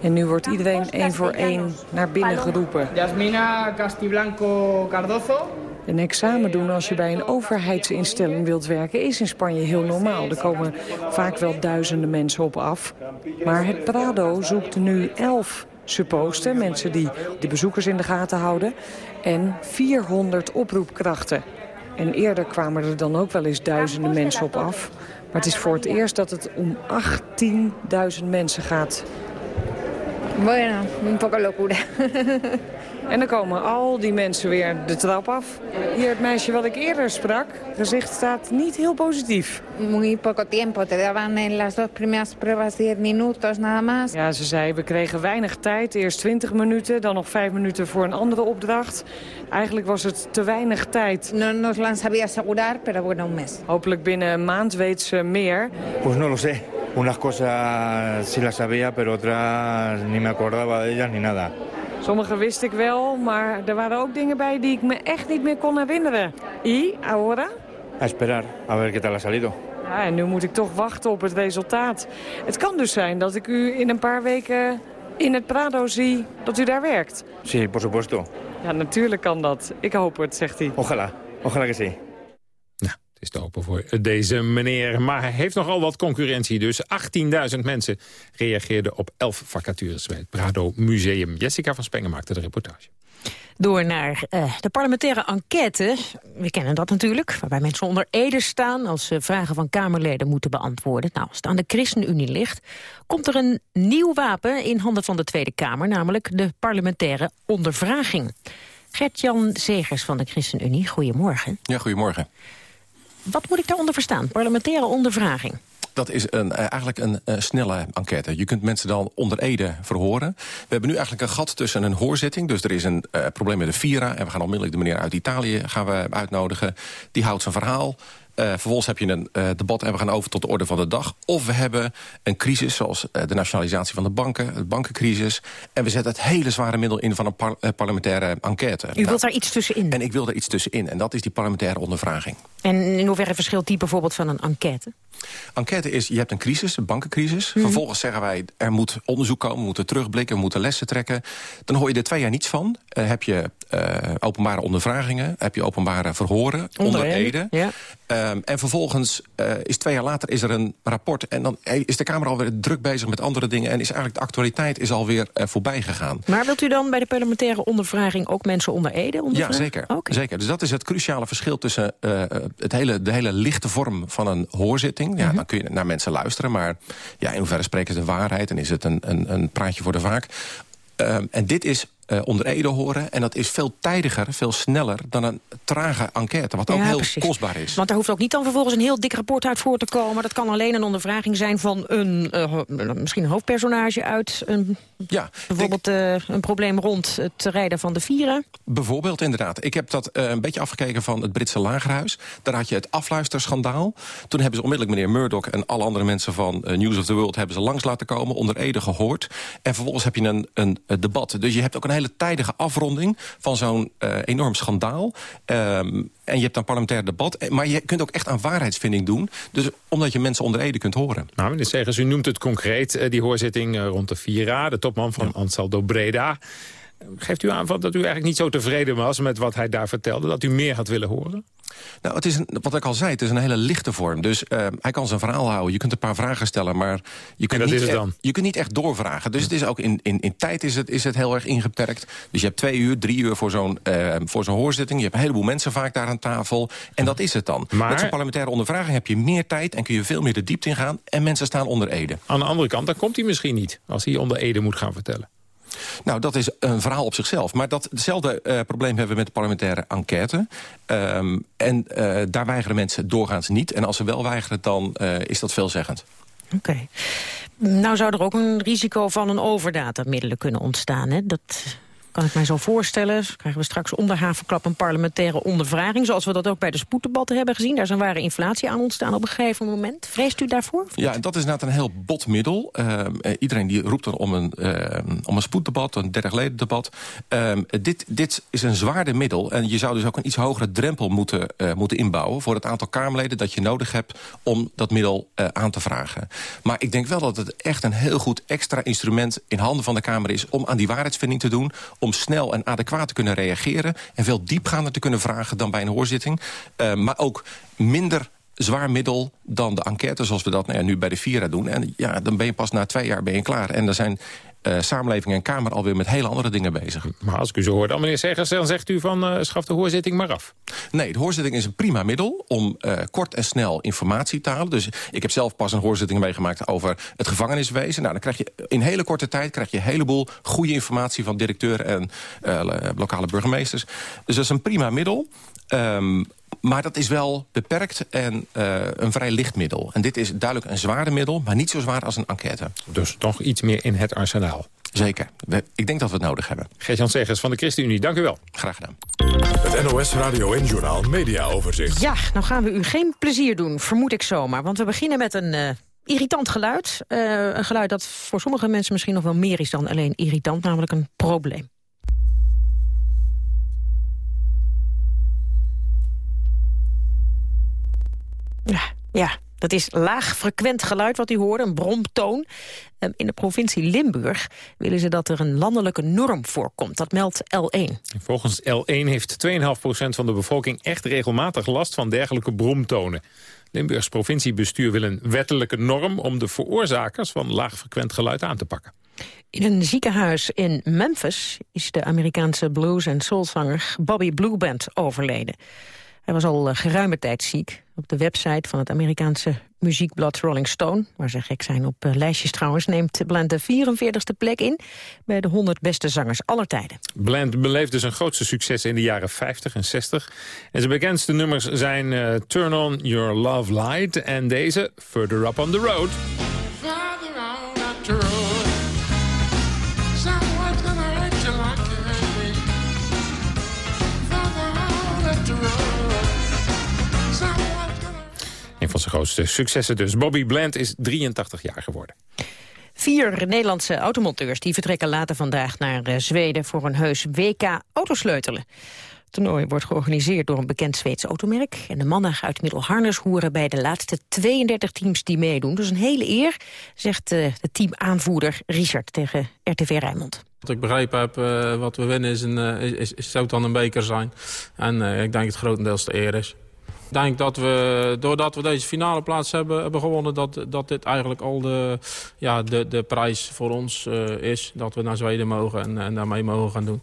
En nu wordt iedereen één voor één naar binnen geroepen. Yasmina Castiblanco Cardozo. Een examen doen als je bij een overheidsinstelling wilt werken is in Spanje heel normaal. Er komen vaak wel duizenden mensen op af. Maar het Prado zoekt nu elf supposten, mensen die de bezoekers in de gaten houden. En 400 oproepkrachten. En eerder kwamen er dan ook wel eens duizenden mensen op af. Maar het is voor het eerst dat het om 18.000 mensen gaat. Bueno, un poco locura. En dan komen al die mensen weer de trap af. Hier het meisje wat ik eerder sprak, gezicht staat niet heel positief. Muy poco tiempo. Te daban en las dos primeras pruebas 10 minutos nada más. Ja, ze zei, we kregen weinig tijd. Eerst 20 minuten, dan nog 5 minuten voor een andere opdracht. Eigenlijk was het te weinig tijd. No nos lo han sabido asegurar, pero bueno, un mes. Hopelijk binnen een maand weet ze meer. Pues no lo sé. Unas cosas sí las sabía, pero otras ni me acordaba de ellas ni nada. Sommige wist ik wel, maar er waren ook dingen bij die ik me echt niet meer kon herinneren. Y, ahora? A esperar, a ver qué tal ha salido. Ja, en nu moet ik toch wachten op het resultaat. Het kan dus zijn dat ik u in een paar weken in het Prado zie dat u daar werkt. Sí, por supuesto. Ja, natuurlijk kan dat. Ik hoop het, zegt hij. Ojalá, ojalá que sí. Is te open voor deze meneer. Maar hij heeft nogal wat concurrentie. Dus 18.000 mensen reageerden op 11 vacatures bij het Prado Museum. Jessica van Spengen maakte de reportage. Door naar uh, de parlementaire enquête. We kennen dat natuurlijk, waarbij mensen onder ede staan... als ze vragen van Kamerleden moeten beantwoorden. Nou, als het aan de ChristenUnie ligt... komt er een nieuw wapen in handen van de Tweede Kamer... namelijk de parlementaire ondervraging. Gert-Jan Zegers van de ChristenUnie, goedemorgen. Ja, goedemorgen. Wat moet ik daaronder verstaan? Parlementaire ondervraging. Dat is een, eigenlijk een uh, snelle enquête. Je kunt mensen dan onder ede verhoren. We hebben nu eigenlijk een gat tussen een hoorzitting. Dus er is een uh, probleem met de Vira. En we gaan onmiddellijk de meneer uit Italië gaan we uitnodigen. Die houdt zijn verhaal. Uh, vervolgens heb je een uh, debat en we gaan over tot de orde van de dag. Of we hebben een crisis zoals uh, de nationalisatie van de banken, de bankencrisis. En we zetten het hele zware middel in van een par parlementaire enquête. U wilt nou, daar iets tussenin? En ik wil daar iets tussenin. En dat is die parlementaire ondervraging. En in hoeverre verschilt die bijvoorbeeld van een enquête? Enquête is, je hebt een crisis, een bankencrisis. Mm. Vervolgens zeggen wij, er moet onderzoek komen, we moeten terugblikken, we moeten lessen trekken. Dan hoor je er twee jaar niets van. Uh, heb je uh, openbare ondervragingen, heb je openbare verhoren, onder, ede. Ja. Um, en vervolgens uh, is twee jaar later is er een rapport. En dan is de Kamer alweer druk bezig met andere dingen. En is eigenlijk de actualiteit is alweer voorbij gegaan. Maar wilt u dan bij de parlementaire ondervraging ook mensen onder ede Ja, zeker. Okay. zeker. Dus dat is het cruciale verschil tussen het hele, de hele lichte vorm van een hoorzitting. Ja, mm -hmm. dan kun je naar mensen luisteren. Maar ja, in hoeverre spreken ze de waarheid? En is het een, een, een praatje voor de vaak? Um, en dit is uh, onder ede horen. En dat is veel tijdiger, veel sneller dan een trage enquête. Wat ook ja, heel precies. kostbaar is. Want daar hoeft ook niet dan vervolgens een heel dik rapport uit voor te komen. Dat kan alleen een ondervraging zijn van een, uh, misschien een hoofdpersonage uit... Een, ja, bijvoorbeeld uh, een probleem rond het rijden van de Vira. Bijvoorbeeld, inderdaad. Ik heb dat een beetje afgekeken van het Britse lagerhuis. Daar had je het afluisterschandaal. Toen hebben ze onmiddellijk meneer Murdoch en alle andere mensen van News of the World... hebben ze langs laten komen, onder ede gehoord. En vervolgens heb je een, een, een debat. Dus je hebt ook een hele tijdige afronding van zo'n uh, enorm schandaal. Um, en je hebt een parlementair debat. Maar je kunt ook echt aan waarheidsvinding doen. Dus omdat je mensen onder ede kunt horen. Nou, meneer Segers, u noemt het concreet, die hoorzitting rond de Vira. De topman van ja. Ansaldo Breda. Geeft u aan dat u eigenlijk niet zo tevreden was met wat hij daar vertelde? Dat u meer had willen horen? Nou, het is een, wat ik al zei, het is een hele lichte vorm. Dus uh, hij kan zijn verhaal houden. Je kunt een paar vragen stellen, maar je kunt, niet, echt, je kunt niet echt doorvragen. Dus het is ook in, in, in tijd is het, is het heel erg ingeperkt. Dus je hebt twee uur, drie uur voor zo'n uh, voor zo'n hoorzitting. Je hebt een heleboel mensen vaak daar aan tafel. En dat is het dan. Maar, Met zo'n parlementaire ondervraging heb je meer tijd... en kun je veel meer de diepte ingaan. En mensen staan onder ede. Aan de andere kant, dan komt hij misschien niet... als hij onder ede moet gaan vertellen. Nou, dat is een verhaal op zichzelf. Maar datzelfde uh, probleem hebben we met de parlementaire enquête. Um, en uh, daar weigeren mensen doorgaans niet. En als ze wel weigeren, dan uh, is dat veelzeggend. Oké. Nou zou er ook een risico van een overdatamiddelen kunnen ontstaan. Hè? Dat kan ik mij zo voorstellen. krijgen we straks onder havenklap een parlementaire ondervraging... zoals we dat ook bij de spoeddebatten hebben gezien. Daar is een ware inflatie aan ontstaan op een gegeven moment. Vreest u daarvoor? Ja, dat is net een heel bot middel. Uh, iedereen die roept dan om een, uh, om een spoeddebat, een derde geleden debat. Uh, dit, dit is een zwaarder middel. En je zou dus ook een iets hogere drempel moeten, uh, moeten inbouwen... voor het aantal Kamerleden dat je nodig hebt om dat middel uh, aan te vragen. Maar ik denk wel dat het echt een heel goed extra instrument... in handen van de Kamer is om aan die waarheidsvinding te doen om snel en adequaat te kunnen reageren... en veel diepgaander te kunnen vragen dan bij een hoorzitting. Uh, maar ook minder zwaar middel dan de enquête zoals we dat nou nu bij de Vira doen. En ja, dan ben je pas na twee jaar ben je klaar. En er zijn uh, samenleving en Kamer alweer met hele andere dingen bezig. Maar als ik u zo hoor, dan meneer Segers, dan zegt u van uh, schaf de hoorzitting maar af. Nee, de hoorzitting is een prima middel om uh, kort en snel informatie te halen. Dus ik heb zelf pas een hoorzitting meegemaakt over het gevangeniswezen. Nou, dan krijg je in hele korte tijd krijg je een heleboel goede informatie van directeur en lokale burgemeesters. Dus dat is een prima middel. Um, maar dat is wel beperkt en uh, een vrij licht middel. En dit is duidelijk een zwaarder middel, maar niet zo zwaar als een enquête. Dus toch iets meer in het arsenaal. Zeker. ik denk dat we het nodig hebben. Gert-Jan Segers van de ChristenUnie, dank u wel. Graag gedaan. Het NOS Radio en Journaal Media Overzicht. Ja, nou gaan we u geen plezier doen, vermoed ik zomaar. Want we beginnen met een... Uh, irritant geluid. Uh, een geluid dat voor sommige mensen misschien nog wel meer is dan alleen irritant, namelijk een probleem. Ja, ja, dat is laag frequent geluid wat u hoorde, een bromtoon. Ehm, in de provincie Limburg willen ze dat er een landelijke norm voorkomt. Dat meldt L1. Volgens L1 heeft 2,5% van de bevolking echt regelmatig last van dergelijke bromtonen. Limburgs provinciebestuur wil een wettelijke norm om de veroorzakers van laagfrequent geluid aan te pakken. In een ziekenhuis in Memphis is de Amerikaanse blues- en soulzanger Bobby Blueband overleden. Hij was al eh, geruime tijd ziek. Op de website van het Amerikaanse muziekblad Rolling Stone... waar ze gek zijn op eh, lijstjes trouwens... neemt Bland de 44ste plek in... bij de 100 beste zangers aller tijden. Bland beleefde zijn grootste succes in de jaren 50 en 60. En zijn bekendste nummers zijn uh, Turn On Your Love Light... en deze, Further Up On The Road. Grootste successen dus. Bobby Bland is 83 jaar geworden. Vier Nederlandse automonteurs die vertrekken later vandaag naar uh, Zweden... voor een heus WK autosleutelen. Het toernooi wordt georganiseerd door een bekend Zweeds automerk. En de mannen uit Middelharnis horen bij de laatste 32 teams die meedoen. Dus een hele eer, zegt uh, de teamaanvoerder Richard tegen RTV Rijnmond. Wat ik begrepen heb, uh, wat we winnen is een, is, is, zou dan een beker zijn. En ik denk het grotendeels de eer is. Ik denk dat we, doordat we deze finale plaats hebben, hebben gewonnen... dat, dat dit eigenlijk al de, ja, de, de prijs voor ons uh, is. Dat we naar Zweden mogen en, en daarmee mogen gaan doen.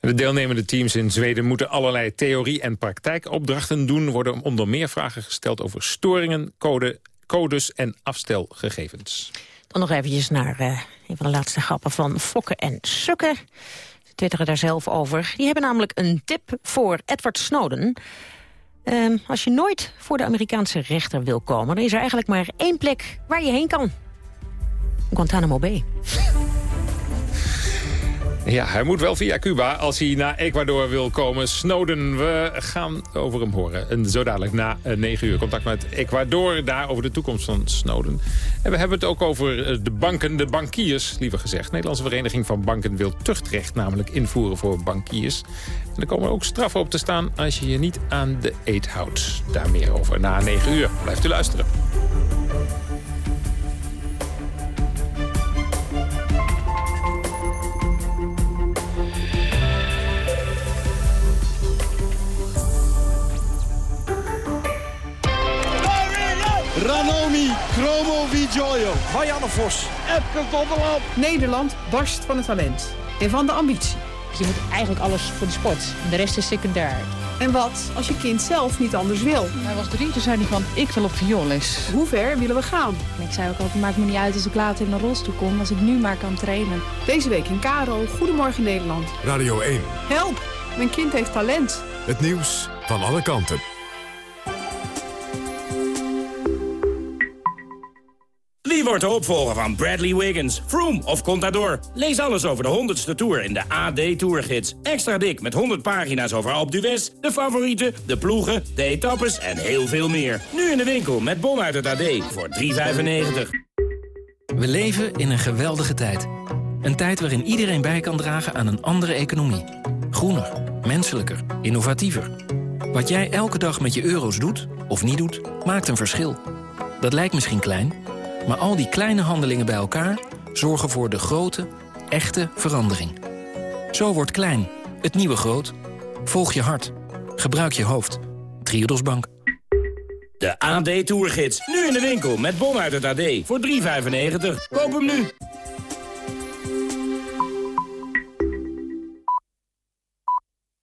De deelnemende teams in Zweden moeten allerlei theorie- en praktijkopdrachten doen. worden onder meer vragen gesteld over storingen, code, codes en afstelgegevens. Dan nog eventjes naar uh, een van de laatste grappen van Fokken en Sukken. Ze twitteren daar zelf over. Die hebben namelijk een tip voor Edward Snowden... Um, als je nooit voor de Amerikaanse rechter wil komen... dan is er eigenlijk maar één plek waar je heen kan. Guantanamo Bay. Ja, hij moet wel via Cuba als hij naar Ecuador wil komen. Snowden, we gaan over hem horen. En zo dadelijk na 9 eh, uur contact met Ecuador. Daar over de toekomst van Snowden. En we hebben het ook over eh, de banken, de bankiers, liever gezegd. De Nederlandse Vereniging van Banken wil tuchtrecht namelijk invoeren voor bankiers. En er komen ook straffen op te staan als je je niet aan de eet houdt. Daar meer over na 9 uur. Blijft u luisteren. Vigioio, Marianne Vos, Epke Totteland. Nederland barst van het talent en van de ambitie. Je moet eigenlijk alles voor de sport. De rest is secundair. En wat als je kind zelf niet anders wil? Hij was drie, toen zei hij van, ik wil op vioolles. Hoe ver willen we gaan? Ik zei ook altijd, maakt me niet uit als ik later in een rolstoel kom... als ik nu maar kan trainen. Deze week in Karo, Goedemorgen Nederland. Radio 1. Help, mijn kind heeft talent. Het nieuws van alle kanten. Wordt de opvolger van Bradley Wiggins, Froome of Contador? Lees alles over de 100ste Tour in de AD Tourgids. Extra dik met 100 pagina's over Alpe d'Huez, de favorieten, de ploegen, de etappes en heel veel meer. Nu in de winkel met bon uit het AD voor 3,95. We leven in een geweldige tijd. Een tijd waarin iedereen bij kan dragen aan een andere economie. Groener, menselijker, innovatiever. Wat jij elke dag met je euro's doet, of niet doet, maakt een verschil. Dat lijkt misschien klein... Maar al die kleine handelingen bij elkaar zorgen voor de grote, echte verandering. Zo wordt klein, het nieuwe groot. Volg je hart. Gebruik je hoofd. Triodos Bank. De AD Tourgids. Nu in de winkel met bon uit het AD. Voor 3,95. Koop hem nu.